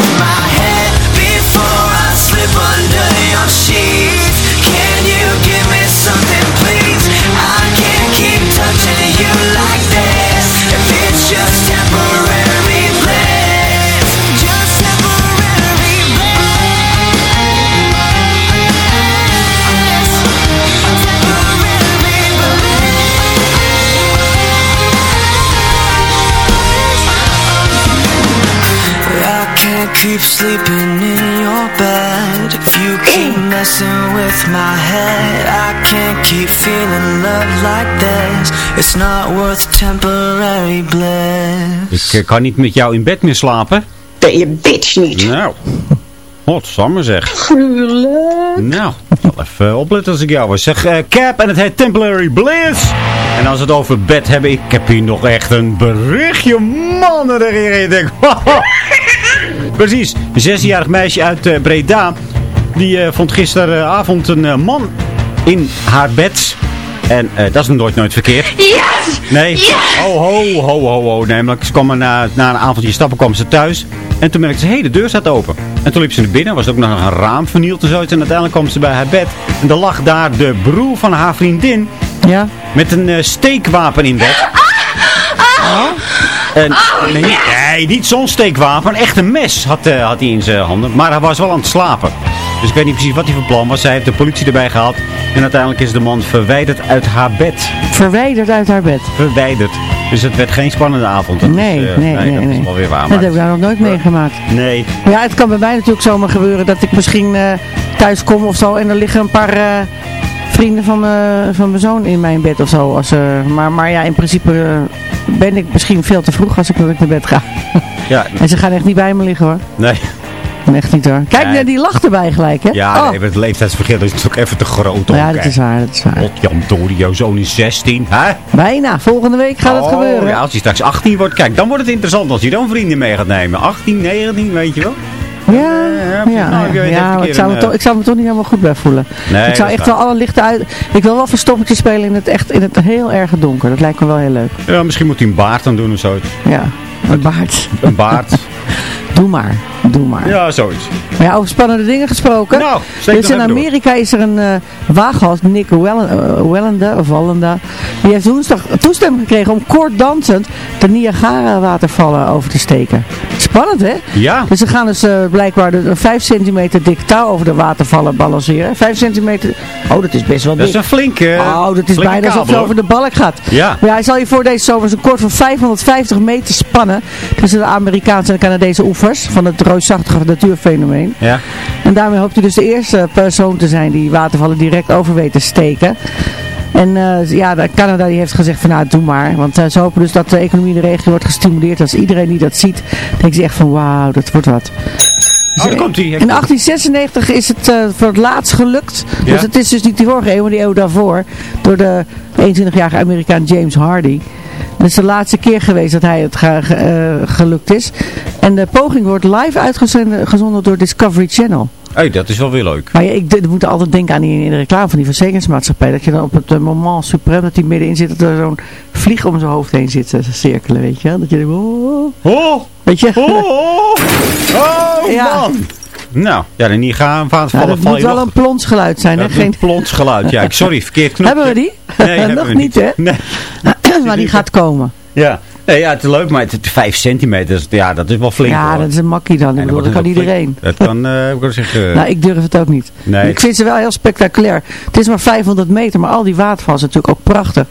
S10: It's not worth temporary bliss
S8: Ik eh, kan niet met jou in bed meer slapen.
S5: Ben je bitch niet?
S8: Nou, godsamme zeg.
S9: Gruwelijk.
S8: Nou, ik zal even opletten als ik jou was. Zeg, eh, Cap en het heet Temporary Bliss. En als we het over bed hebben, ik heb hier nog echt een berichtje. Man, dan reageer je denkt, Precies, een 16-jarig meisje uit eh, Breda. Die eh, vond gisteravond een eh, man in haar bed. En eh, dat is nooit nooit verkeerd.
S5: Yes!
S8: Nee.
S5: Yes!
S8: Oh, ho, ho, ho, ho. Namelijk, ze kwam er na, na een avondje stappen kwam ze thuis. En toen merkte ze, hé, hey, de deur staat open. En toen liep ze naar binnen. Was ook nog een raam vernield en zoiets. En uiteindelijk kwam ze bij haar bed. En er lag daar de broer van haar vriendin.
S9: Ja.
S8: Met een eh, steekwapen in bed. En, nee, niet, nee, niet zo'n steekwapen. Echt een mes had, eh, had hij in zijn handen. Maar hij was wel aan het slapen. Dus ik weet niet precies wat hij van plan was. Zij heeft de politie erbij gehaald. En uiteindelijk is de man verwijderd uit haar bed.
S9: Verwijderd uit haar bed.
S8: Verwijderd. Dus het werd geen spannende avond. Dat
S9: Nee,
S8: is, eh,
S9: nee, nee,
S8: dat
S9: nee.
S8: is wel weer waar.
S9: Dat heb ik nou nog nooit meegemaakt.
S8: Nee.
S9: Ja, het kan bij mij natuurlijk zomaar gebeuren dat ik misschien eh, thuis kom of zo en er liggen een paar eh, vrienden van, me- van mijn zoon in mijn bed of zo. Als, eh, maar, maar ja, in principe eh, ben ik misschien veel te vroeg als ik naar bed ga.
S8: Ja,
S9: En ze gaan echt niet bij me liggen hoor.
S8: nee.
S9: Echt niet hoor. Kijk,
S8: Nee.
S9: die lacht erbij gelijk hè.
S8: Ja,
S9: Oh.
S8: nee, het leeftijdsverschil is ook even te groot.
S9: Ja, dat is waar, dat is waar.
S8: God, Jan Tori, jouw zoon is 16. Hè?
S9: Bijna, volgende week gaat het
S8: Oh,
S9: gebeuren.
S8: Ja, als hij straks 18 wordt, kijk, dan wordt het interessant als hij dan vrienden mee gaat nemen. 18, 19, weet je wel.
S9: Ja,
S8: ja,
S9: ja,
S8: nou, ik weet
S9: ja, ik, zou me toch,
S8: eh,
S9: ik zou me toch niet helemaal goed bij voelen.
S8: Nee,
S9: ik zou echt wel alle lichten uit... Ik wil wel verstoppertje spelen in het, echt, in het heel erg donker. Dat lijkt me wel heel leuk.
S8: Ja, misschien moet hij een baard dan doen of zoiets.
S9: Ja, een baard.
S8: Een baard.
S9: Doe maar, doe maar.
S8: ja, zoiets.
S9: Maar ja, over spannende dingen gesproken.
S8: Nou,
S9: dus in
S8: door.
S9: Amerika is er een uh, waaghals, Nick Wellen, uh, Wellenda, of Wallenda. Die heeft woensdag toestemming gekregen om koorddansend de Niagara-watervallen over te steken. Spannend, hè?
S8: Ja.
S9: Dus ze gaan dus uh, blijkbaar een 5 centimeter dik touw over de watervallen balanceren. 5 centimeter, oh dat is best wel dik.
S8: Dat is een flinke
S9: Oh, dat is bijna alsof je
S8: kabel,
S9: over de balk gaat.
S8: Ja.
S9: Maar hij zal je voor deze zomer een koord van 550 meter spannen tussen de Amerikaanse en de Canadese oevers van het reusachtige natuurfenomeen.
S8: Ja.
S9: En daarmee hoopt hij dus de eerste persoon te zijn die watervallen direct over weet te steken. En uh, ja, Canada die heeft gezegd van nou doe maar. Want uh, ze hopen dus dat de economie in de regio wordt gestimuleerd. Als iedereen die dat ziet, denkt ze echt van wauw, dat wordt wat.
S8: Oh, daar komt hij.
S9: In 1896 is het uh, voor het laatst gelukt.
S8: Ja?
S9: Dus het is dus niet die vorige eeuw, maar die eeuw daarvoor. Door de 21-jarige Amerikaan James Hardy. Dat is de laatste keer geweest dat hij het ge ge gelukt is. En de poging wordt live uitgezonden door Discovery Channel.
S8: Hey, dat is wel weer leuk.
S9: Maar ja, ik, ik moet altijd denken aan die in de reclame van die verzekeringsmaatschappij. Dat je dan op het uh, moment suprem, dat hij middenin zit, dat er zo'n vlieg om zijn hoofd heen zit te cirkelen, weet je. Dat je denkt, oh,
S8: oh,
S9: weet je.
S8: Oh, oh, oh
S9: ja.
S8: man. Nou, ja, dan niet gaan van het
S9: ja,
S8: vallen
S9: dat
S8: val
S9: moet wel
S8: nog.
S9: een plonsgeluid zijn, hè? Geen
S8: plonsgeluid, ja. Sorry, verkeerd knopje.
S9: Hebben we die?
S8: Nee,
S9: nog niet, hè?
S8: Nee.
S9: Maar die gaat komen.
S8: Ja. Nee, ja, het is leuk, maar het, 5 centimeter, ja, dat is wel flink.
S9: Ja,
S8: hoor.
S9: dat is een makkie dan. Ik bedoel, dat kan iedereen.
S8: Dat kan, uh, ik zeggen...
S9: nou, ik durf het ook niet.
S8: Nee.
S9: Ik vind ze wel heel spectaculair. Het is maar 500 meter, maar al die watervallen zijn natuurlijk ook prachtig.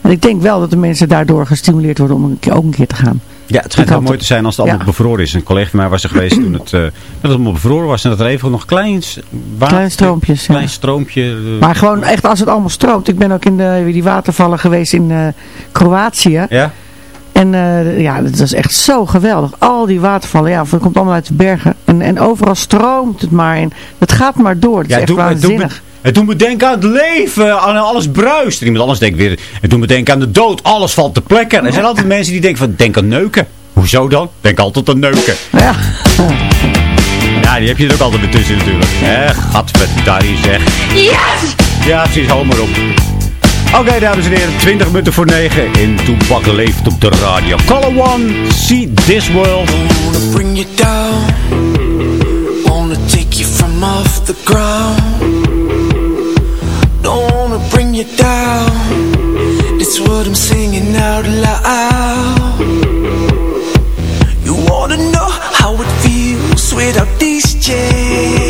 S9: En ik denk wel dat de mensen daardoor gestimuleerd worden om een keer, ook een keer te gaan.
S8: Ja, het schijnt wel mooi te zijn als het allemaal ja. bevroren is. Een collega van mij was er geweest toen het, uh, dat het allemaal bevroren was. En dat er even nog klein water,
S9: Klein stroompjes.
S8: Klein
S9: ja.
S8: stroompje. Uh,
S9: maar gewoon echt als het allemaal stroomt. Ik ben ook in de, die watervallen geweest in uh, Kroatië.
S8: Ja.
S9: En ja, dat is echt zo geweldig. Al die watervallen, ja, dat komt allemaal uit de bergen. En, en overal stroomt het maar in. Het gaat maar door. Het
S8: ja,
S9: is echt
S8: doe,
S9: waanzinnig.
S8: Doe, het doet me denken aan het leven, aan alles bruist. En iemand anders denkt weer, het doet me denken aan de dood, alles valt te plekken. Er zijn altijd mensen die denken van, denk aan neuken. Hoezo dan? Denk altijd aan neuken.
S9: Ja.
S8: Ja, die heb je er ook altijd weer tussen natuurlijk. Eh, gadverdarrie zeg.
S5: Yes!
S8: Ja, precies, hou maar op. Oké, dames en heren, 20 minuten voor 9 in Toepak leeft op de radio. Color One, see this world.
S18: Wanna bring you down Wanna take you from off the ground down. It's what I'm singing out loud. You wanna know how it feels without these chains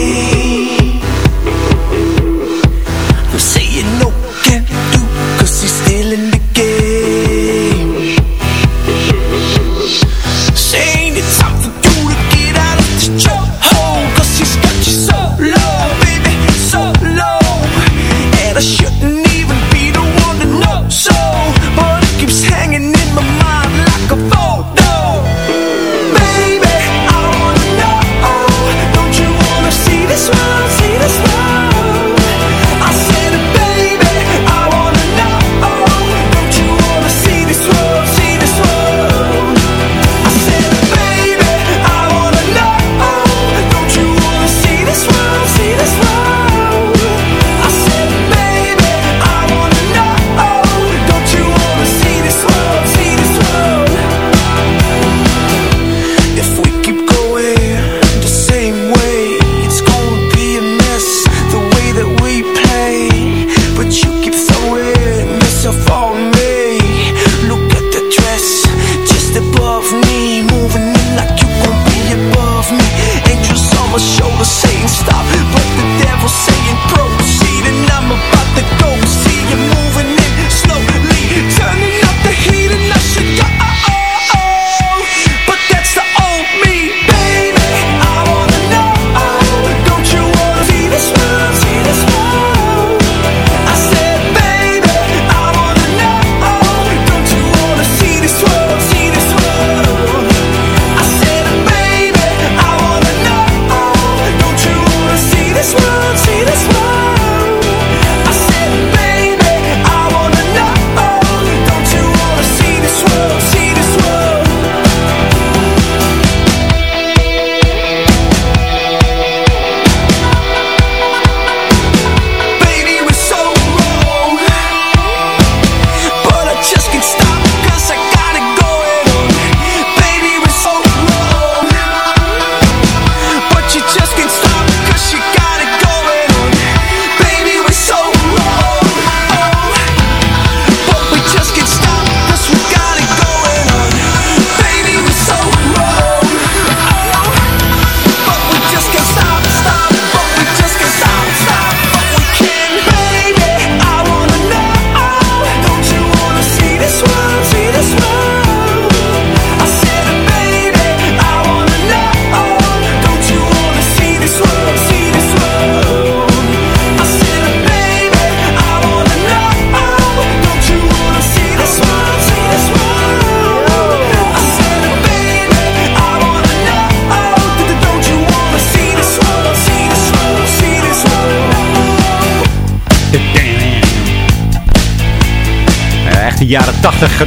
S8: jaren 80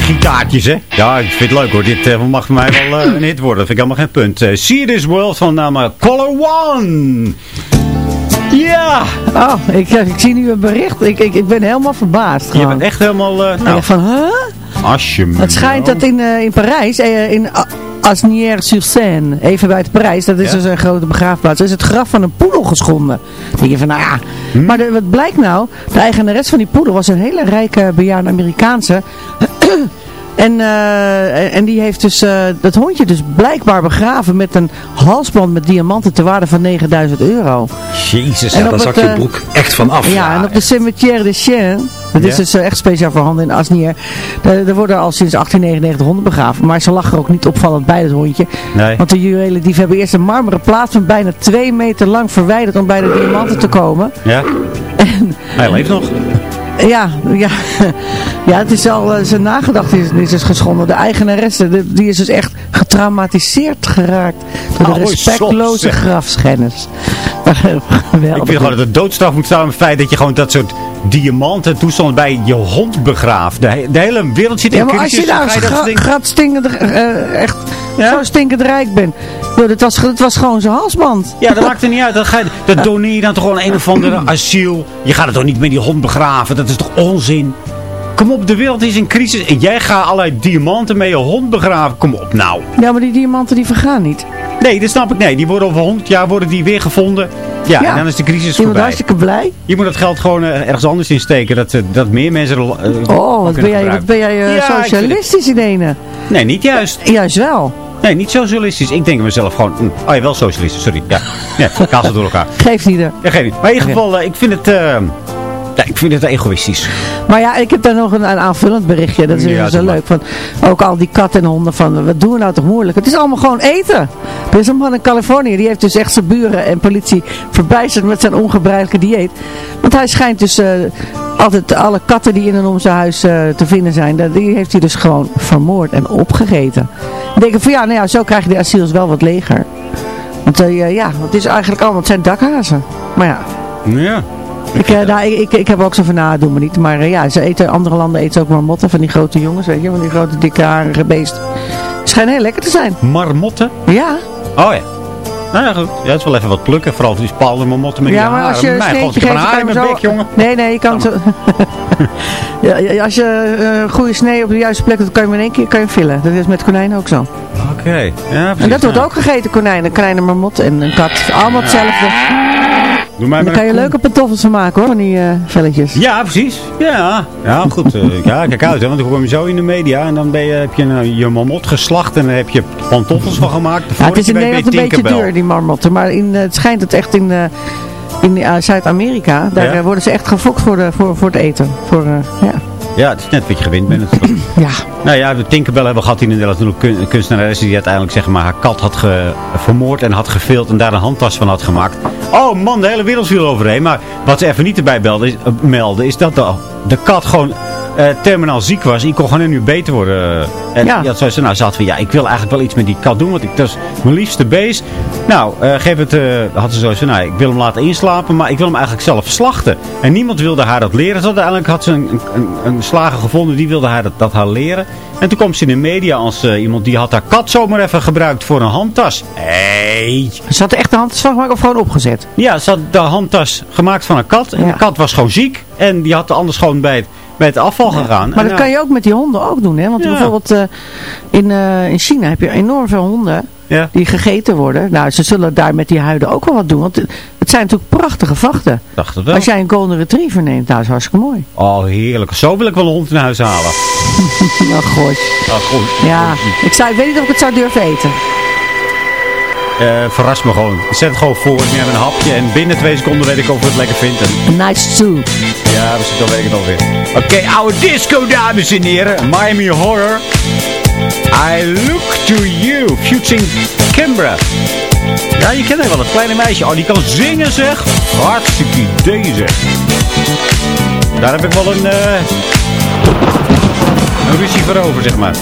S8: gitaartjes, hè? Ja, ik vind het leuk hoor. Dit eh, mag voor mij wel eh, een hit worden. Dat vind ik helemaal geen punt. Eh, See This World van naam Color One. Ja!
S9: Oh, ik, ik zie nu een bericht. Ik, ik, ik ben helemaal verbaasd.
S8: Je bent echt helemaal... eh
S9: Ik
S8: nou,
S9: dacht van, huh?
S8: alsjeblieft.
S9: Het schijnt dat in, eh, in Parijs, eh, in A- Asnières-sur-Seine, even buiten Parijs, dat is
S8: Ja?
S9: dus een grote begraafplaats, is het graf van een poedel geschonden. Dan denk je van, nou ja.
S8: Hm?
S9: Maar de, wat blijkt nou? De eigenares van die poedel was een hele rijke, bejaarde Amerikaanse. En, eh, en die heeft dus eh, dat hondje dus blijkbaar begraven met een halsband met diamanten te waarde van 9000 euro.
S16: Jezus,
S9: En
S16: ja, daar
S9: het,
S16: zak je
S9: eh,
S16: broek echt van af.
S9: Ja, en op de cimetière de Chien, dat is dus echt speciaal voor handen in Asnier, daar worden al sinds 1899 honden begraven. Maar ze lag er ook niet opvallend bij, dat hondje.
S8: Nee.
S9: Want de juwelendief hebben eerst een marmeren plaat van bijna twee meter lang verwijderd om bij de diamanten te komen.
S8: Ja? Hij leeft nog.
S9: Ja, ja, ja het is al, eh, zijn nagedachtenis is dus geschonden. De eigenaresse, de- die is dus echt getraumatiseerd geraakt door de
S8: Oh,
S9: respectloze grafschennis. Geweldig.
S8: Ik vind gewoon dat het doodstraf moet staan op het feit dat je gewoon dat soort diamanten toestand bij je hond begraaft. De, he- de hele wereld zit in
S9: Ja, maar als
S8: crisis.
S9: je nou
S8: ga
S9: eh, echt zo stinkend rijk bent. Dat, was, dat was gewoon zijn halsband.
S8: Ja, dat maakt er niet uit. Dat, ga je, dat doneer je dan toch gewoon een of andere asiel. Je gaat het toch niet met die hond begraven? Dat is toch onzin? Kom op, de wereld is in crisis. En jij gaat allerlei diamanten met je hond begraven. Kom op nou.
S9: Ja, maar die diamanten die vergaan niet.
S8: Nee, dat snap ik. Nee, die worden over 100 jaar worden die weer gevonden. Ja,
S9: Ja.
S8: en dan is de crisis
S9: Die wordt
S8: voorbij.
S9: hartstikke blij.
S8: Je moet dat geld gewoon eh, ergens anders insteken. Dat, eh, dat meer mensen eh,
S9: Oh, wat ben jij, wat ben jij
S8: Ja,
S9: socialistisch in ene.
S8: Nee, niet juist.
S9: Juist wel.
S8: Nee, niet socialistisch. Ik denk mezelf gewoon... hm, Oh ja, wel socialistisch, sorry. Ja, ja ze door elkaar.
S9: Geeft niet er.
S8: Ja, geen niet. Maar in ieder geval, ik vind het... ja, ik vind het egoïstisch.
S9: Maar ja, ik heb daar nog een, een aanvullend berichtje. Dat is
S8: Ja,
S9: weer zo leuk. Van, ook al die katten en honden van, wat doen we nou toch moeilijk? Het is allemaal gewoon eten. Er is een man in Californië, die heeft dus echt zijn buren en politie verbijsterd met zijn ongebruikelijke dieet. Want hij schijnt dus eh, altijd alle katten die in en om zijn huis eh, te vinden zijn, dat- die heeft hij dus gewoon vermoord en opgegeten. Dan denk ik van ja, nou ja, zo krijg je de asiels wel wat leger. Want eh, ja, het is eigenlijk allemaal, het zijn dakhazen. Maar ja,
S8: Ja.
S9: Ik, eh, nou, ik, ik, ik heb ook zo van, nou, doen we niet. Maar eh, ja, ze eten, andere landen eten ze ook marmotten van die grote jongens, weet je. Van die grote, dikke, harige beesten. Schijnen heel lekker te zijn.
S8: Marmotten?
S9: Ja.
S8: Oh ja. Nou ja, goed. Ja, het is wel even wat plukken. Vooral die spalde marmotten met
S9: Ja,
S8: die
S9: maar
S8: haren.
S9: als je
S8: heb
S9: geeft,
S8: haar in mijn bek, jongen.
S9: Nee, nee, je kan zo... ja, ja, als je een goede snee op de juiste plek doet, kan je hem in één keer kan je hem vullen. Dat is met konijnen ook zo.
S8: Oké. Ja, precies.
S9: En dat wordt ook gegeten, konijnen. Konijnen, marmot en een kat. Allemaal hetzelfde.
S8: Doe mij
S9: En
S8: maar
S9: daar kan je leuke pantoffels van maken hoor, van die eh, velletjes.
S8: Ja, precies. Ja, ja goed. eh, ja, kijk uit, hè, want dan kom je zo in de media en dan ben je, heb je een, je marmot geslacht en dan heb je pantoffels van gemaakt.
S9: Ja, het is in Nederland een beetje duur, die marmotten. Maar in, het schijnt het echt in, eh, in Zuid-Amerika. Daar
S8: Ja?
S9: worden ze echt gefokt voor, de, voor, voor het eten. Voor, eh, ja.
S8: Ja, het is net wat je gewend bent
S9: ja.
S8: Nou ja, de Tinkerbell hebben we gehad in Nederland. Een kun- kunstenares die uiteindelijk zeg maar, haar kat had vermoord en had gevild en daar een handtas van had gemaakt. Oh man, de hele wereld viel overheen. Maar wat ze even niet erbij belden, is, eh, melden is dat de, de kat gewoon eh, terminaal ziek was. Die kon gewoon nu beter worden. En
S9: Ja.
S8: zoals ze nou zat van, ja, ik wil eigenlijk wel iets met die kat doen, want ik, dat is mijn liefste beest. Nou, eh, geef het, eh had ze zoiets van, nou, ik wil hem laten inslapen, maar ik wil hem eigenlijk zelf slachten. En niemand wilde haar dat leren. Dus uiteindelijk had ze een, een, een slager gevonden, die wilde haar dat, dat haar leren. En toen kwam ze in de media als iemand die had haar kat zomaar even gebruikt voor een handtas. Hey.
S9: Ze had echt de handtas gemaakt of gewoon opgezet?
S8: Ja, ze had de handtas gemaakt van een kat. En de kat was gewoon ziek. En die had anders gewoon bij het, bij het afval gegaan.
S9: Maar
S8: En
S9: dat kan je ook met die honden ook doen. Hè? Want bijvoorbeeld eh, in, eh, in China heb je enorm veel honden die gegeten worden. Nou, ze zullen daar met die huiden ook wel wat doen. Want het- zijn natuurlijk prachtige vachten.
S8: Dacht het wel.
S9: Als jij een golden retriever neemt, nou, dat is hartstikke mooi.
S8: Oh, heerlijk. Zo wil ik wel een hond in huis halen.
S9: nou, gooi.
S8: Oh, goed.
S9: Ja, ik, zou, ik weet niet of ik het zou durven eten.
S8: Eh, verras me gewoon. Zet het gewoon voor, neem een hapje. En binnen twee seconden weet ik of ik het lekker vind. En...
S9: Nice stew.
S8: Ja, precies, dan weet ik het alweer. Oké, oude disco, dames en heren. Miami Horror. I look to you. Futuring Kimbra. Ja, je kent hem wel, het kleine meisje. Oh, die kan zingen, zeg. Hartstikke idee, zeg. Daar heb ik wel een, eh een ruzie voor over, zeg maar.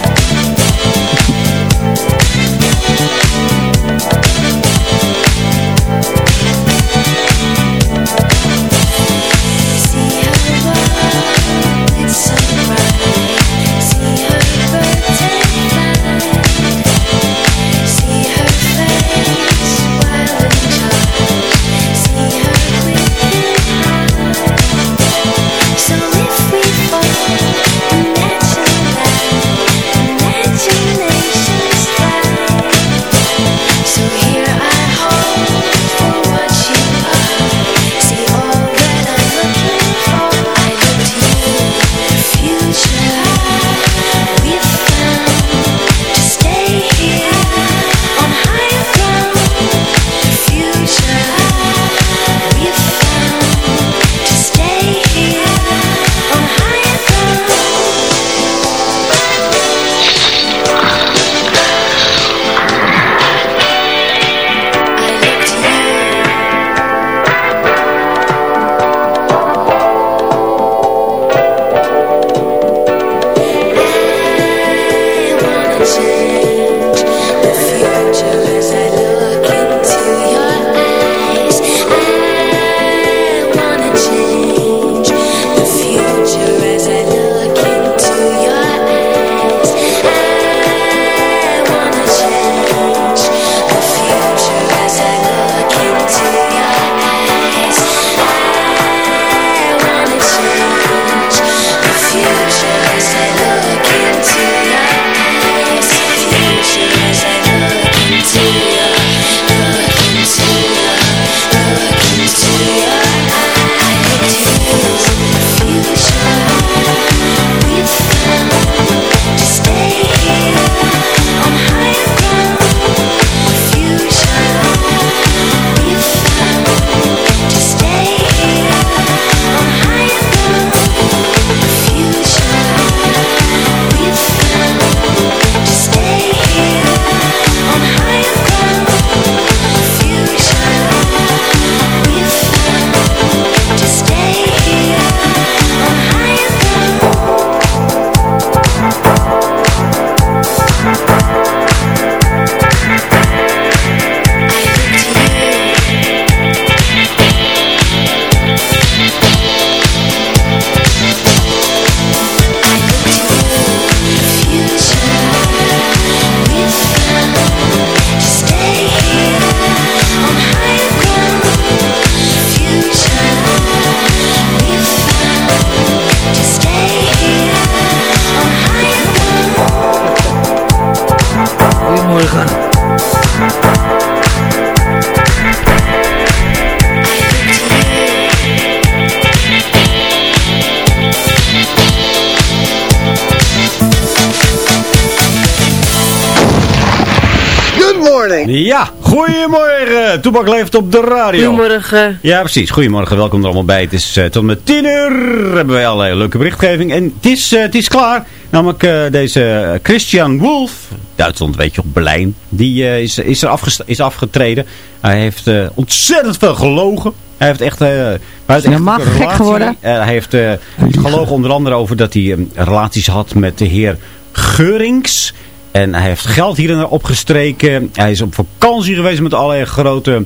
S8: Ja, goedemorgen. Toebak leeft op de radio.
S9: Goedemorgen.
S8: Ja, precies. Goedemorgen. Welkom er allemaal bij. Het is eh, tot met 10 uur. Hebben wij allerlei leuke berichtgeving. En het is, eh, het is klaar. Namelijk eh, deze Christian Wolf. Duitsland, weet je op Berlijn. Die is, is er is afgetreden. Hij heeft ontzettend veel gelogen. Hij heeft echt... eh buiten
S9: helemaal gek
S8: relatie.
S9: geworden?
S8: Hij heeft eh, gelogen onder andere over dat hij relaties had met de heer Geurings. En hij heeft geld hier en daar opgestreken. Hij is op vakantie geweest met allerlei grote,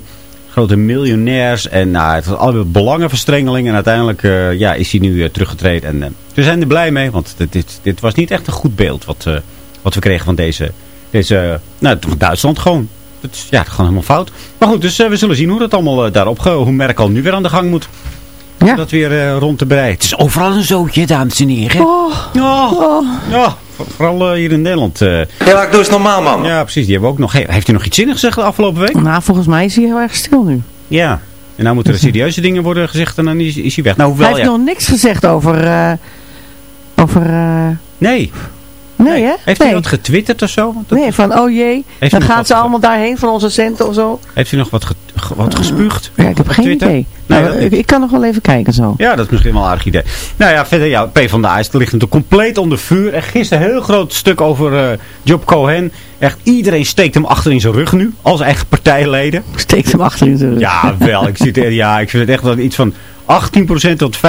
S8: grote miljonairs. En nou, het was allemaal belangenverstrengeling. En uiteindelijk eh, ja, is hij nu eh, teruggetreden. En eh, we zijn er blij mee. Want dit, dit, was niet echt een goed beeld wat, wat we kregen van deze, deze nou, Duitsland gewoon. Het is gewoon helemaal fout. Maar goed, dus we zullen zien hoe dat allemaal uh, daarop. Hoe Merkel nu weer aan de gang moet.
S9: Ja.
S8: Om dat weer uh, rond te breiden. Het is overal een zootje, dames en heren.
S9: Oh.
S8: Ja, ja vooral uh, hier in Nederland. Uh.
S19: Ja, maar doe eens normaal, man.
S8: Ja, precies. Die hebben we ook nog. Heeft hij nog iets zinnigs gezegd de afgelopen week?
S9: Nou, volgens mij is hij heel erg stil nu.
S8: Ja. En nou moeten er serieuze dingen worden gezegd en dan is, is hij weg. Nou, hoewel,
S9: hij heeft
S8: ja.
S9: nog niks gezegd over... Uh, over
S8: nee.
S9: Nee, nee, hè?
S8: Heeft
S9: nee.
S8: hij wat getwitterd of zo?
S9: Dat... Nee, van oh jee,
S8: heeft
S9: dan gaan ze allemaal daarheen van onze centen of zo.
S8: Heeft hij nog wat, ge wat gespuugd?
S9: Ja, ik heb geen
S8: Twitter?
S9: idee.
S8: Nee,
S9: nou, ik, ik, kan nog wel even kijken zo.
S8: Ja, dat is misschien wel een aardig idee. Nou ja, verder, ja, P van de IJs ligt natuurlijk compleet onder vuur. En gisteren een heel groot stuk over uh, Job Cohen. Echt, iedereen steekt hem achter in zijn rug nu, als eigen partijleden.
S9: Steekt hem achter in zijn rug?
S8: Ja, wel. Ik, zie het, ja, ik vind het echt wel iets van 18% tot 25%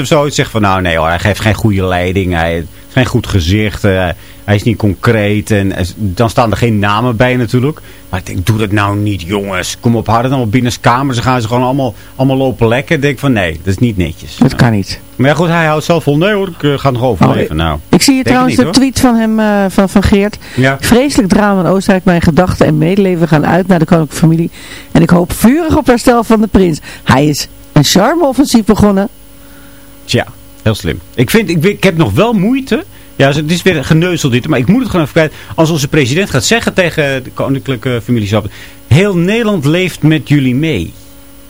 S8: of zo. Het zegt van, nou nee hoor, hij geeft geen goede leiding. Hij geen goed gezicht. Uh, hij is niet concreet. En dan staan er geen namen bij natuurlijk. Maar ik denk, doe dat nou niet jongens. Kom op, harder dan op binnenkamers. Dan gaan ze gewoon allemaal, allemaal lopen lekken. Ik denk van, nee, dat is niet netjes.
S9: Dat kan niet.
S8: Maar ja, goed, hij houdt zelf vol. Nee hoor, ik uh, ga nog overleven. Oh, nou,
S9: ik zie hier trouwens de tweet van hem, uh, van, van Geert.
S8: Ja.
S9: Vreselijk drama in Oostenrijk. Mijn gedachten en medeleven gaan uit naar de koninklijke familie. En ik hoop vurig op herstel van de prins. Hij is een charme-offensief begonnen.
S8: Tja, heel slim. Ik, vind, ik, ik heb nog wel moeite... Ja, het is weer geneuzel dit, maar ik moet het gewoon even kwijt. Als onze president gaat zeggen tegen de koninklijke familie... Heel Nederland leeft met jullie mee.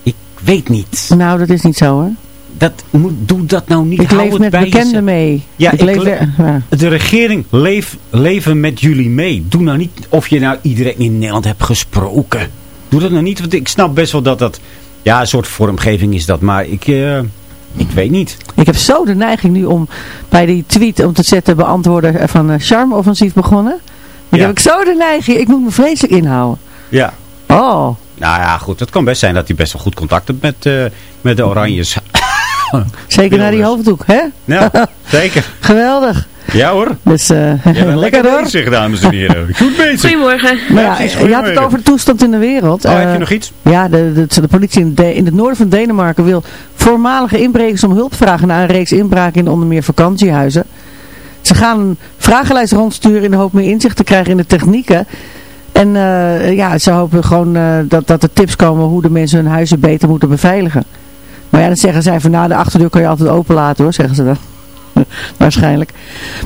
S8: Ik weet niet.
S9: Nou, dat is niet zo hoor.
S8: Dat, moet, doe dat nou niet.
S9: Ik
S8: Hou
S9: leef
S8: het
S9: met bekenden
S8: jezelf.
S9: mee.
S8: Ja,
S9: ik
S8: ik
S9: leef,
S8: le
S9: ja.
S8: De regering leef, leven met jullie mee. Doe nou niet of je nou iedereen in Nederland hebt gesproken. Doe dat nou niet, want ik snap best wel dat dat... Ja, een soort vormgeving is dat, maar ik... Uh, ik weet niet.
S9: Ik heb zo de neiging nu om bij die tweet om te zetten beantwoorden van uh, charme-offensief begonnen. Dan ja. heb ik zo de neiging. Ik moet me vreselijk inhouden.
S8: Ja.
S9: Oh.
S8: Nou ja, goed. Het kan best zijn dat hij best wel goed contact heeft met, uh, met de Oranjes.
S9: Zeker naar die hoofddoek, hè?
S8: Ja, zeker.
S9: Geweldig.
S8: Ja hoor.
S9: Dus uh,
S8: lekker,
S9: lekker hoor.
S8: bezig, dames en heren. Goed bezig.
S20: Goedemorgen.
S9: Maar ja, je had het over de toestand in de wereld.
S8: Oh, uh, heb je nog iets?
S9: Ja, de, de, de politie in, de, in, het noorden van Denemarken wil voormalige inbrekers om hulp vragen na een reeks inbraken in onder meer vakantiehuizen. Ze gaan een vragenlijst rondsturen in de hoop meer inzicht te krijgen in de technieken. En uh, ja, ze hopen gewoon dat, dat er tips komen hoe de mensen hun huizen beter moeten beveiligen. Maar ja, dan zeggen zij van nou, de achterdeur kan je altijd open laten hoor, zeggen ze dan. Waarschijnlijk.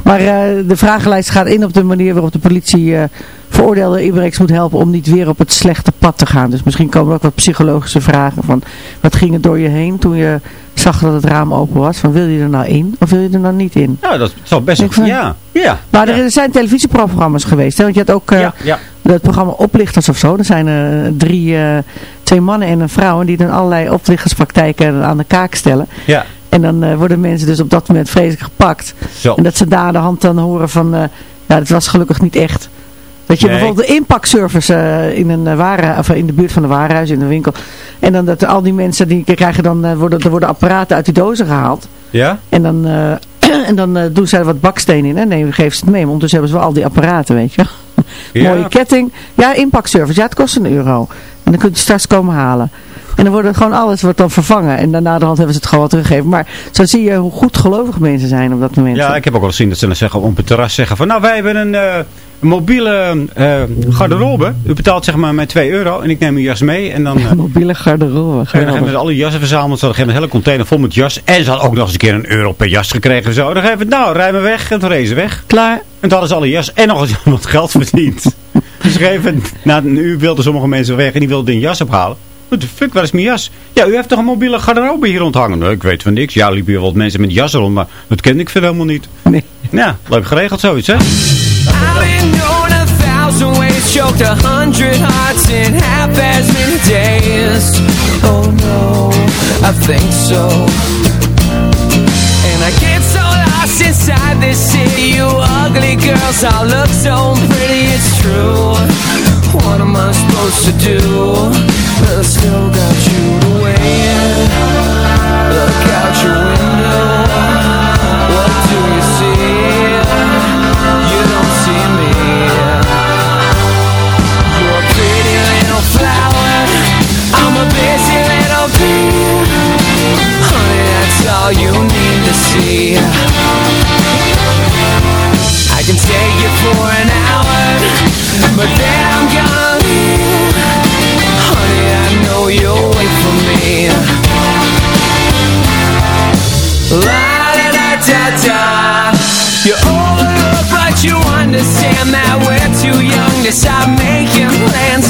S9: Maar uh, de vragenlijst gaat in op de manier waarop de politie uh, veroordeelde inbrekers moet helpen om niet weer op het slechte pad te gaan. Dus misschien komen er ook wat psychologische vragen van wat ging er door je heen toen je zag dat het raam open was. Van wil je er nou in of wil je er nou niet in?
S8: Ja, dat zal best wel.
S9: Van,
S8: ja. ja.
S9: Maar er zijn televisieprogramma's geweest. Hè? Want je had ook uh,
S8: ja, ja.
S9: het programma Oplichters of zo. Er zijn uh, drie, uh, twee mannen en een vrouw die dan allerlei oplichterspraktijken aan de kaak stellen.
S8: Ja.
S9: En dan worden mensen dus op dat moment vreselijk gepakt.
S8: Zo.
S9: En dat ze daar de hand dan horen van, ja, dat was gelukkig niet echt. Dat je nee. bijvoorbeeld de inpakservice uh, in, een ware, of in de buurt van de warenhuis, in de winkel. En dan dat al die mensen, die krijgen dan, worden, er worden apparaten uit die dozen gehaald.
S8: Ja?
S9: En dan, en dan doen ze er wat bakstenen in. En nee, geven ze het mee. Maar ondertussen hebben ze wel al die apparaten, weet je ja. Mooie ketting. Ja, inpakservice. Ja, het kost een euro. En dan kunt je straks komen halen. En dan wordt gewoon alles wordt dan vervangen. En daarna de hand hebben ze het gewoon teruggegeven. Maar zo zie je hoe goed gelovig mensen zijn op dat moment.
S8: Ja, ik heb ook wel gezien dat ze dan zeggen, op het terras zeggen van... Nou, wij hebben een, uh, een mobiele uh, garderobe. U betaalt zeg maar met 2 euro. En ik neem uw jas mee. En dan, uh,
S9: mobiele garderobe.
S8: En dan hebben ze alle jassen verzameld. Ze hebben een hele container vol met jas. En ze hadden ook nog eens een keer een euro per jas gekregen. Zo. Dan geven we nou, rijden we weg. En toen rezen weg.
S9: Klaar.
S8: En toen hadden ze alle jas. En nog eens wat geld verdiend. dus gegeven, na een uur wilden sommige mensen weg. En die wilden een jas ophalen. What the fuck, waar is mijn jas? Ja, u heeft toch een mobiele garderobe hier rondhangen? Nee, ik weet van niks. Ja, liepen hier wat mensen met jassen rond, maar dat kende ik veel helemaal niet.
S9: Nee.
S8: Ja, leuk geregeld zoiets, hè?
S10: thousand ways, choked a hundred hearts in half as many days. Oh no, I think so. And I get so lost inside this city. You ugly girls all look so pretty, it's true. What am I supposed to do? I still got you to wait. Look out your window. What do you see? You don't see me. You're a pretty little flower. I'm a busy little bee. Honey, that's all you need to see. But then I'm leave. Honey, I know you'll wait for me. La da da da da. You overlook, but you understand that we're too young to stop making plans.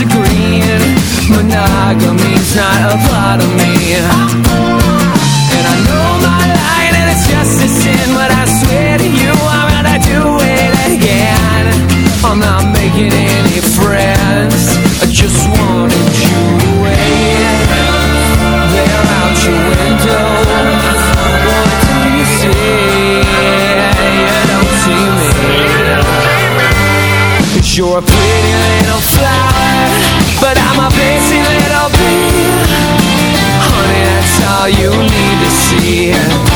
S10: Monogamy's not a part of me. And I know my line and it's just a sin, but I swear to you I'm not making any friends. I just wanted you out your window. What do you see? You don't see me. You're a pretty little flower, but I'm a busy little bee. Honey, that's all you need to see.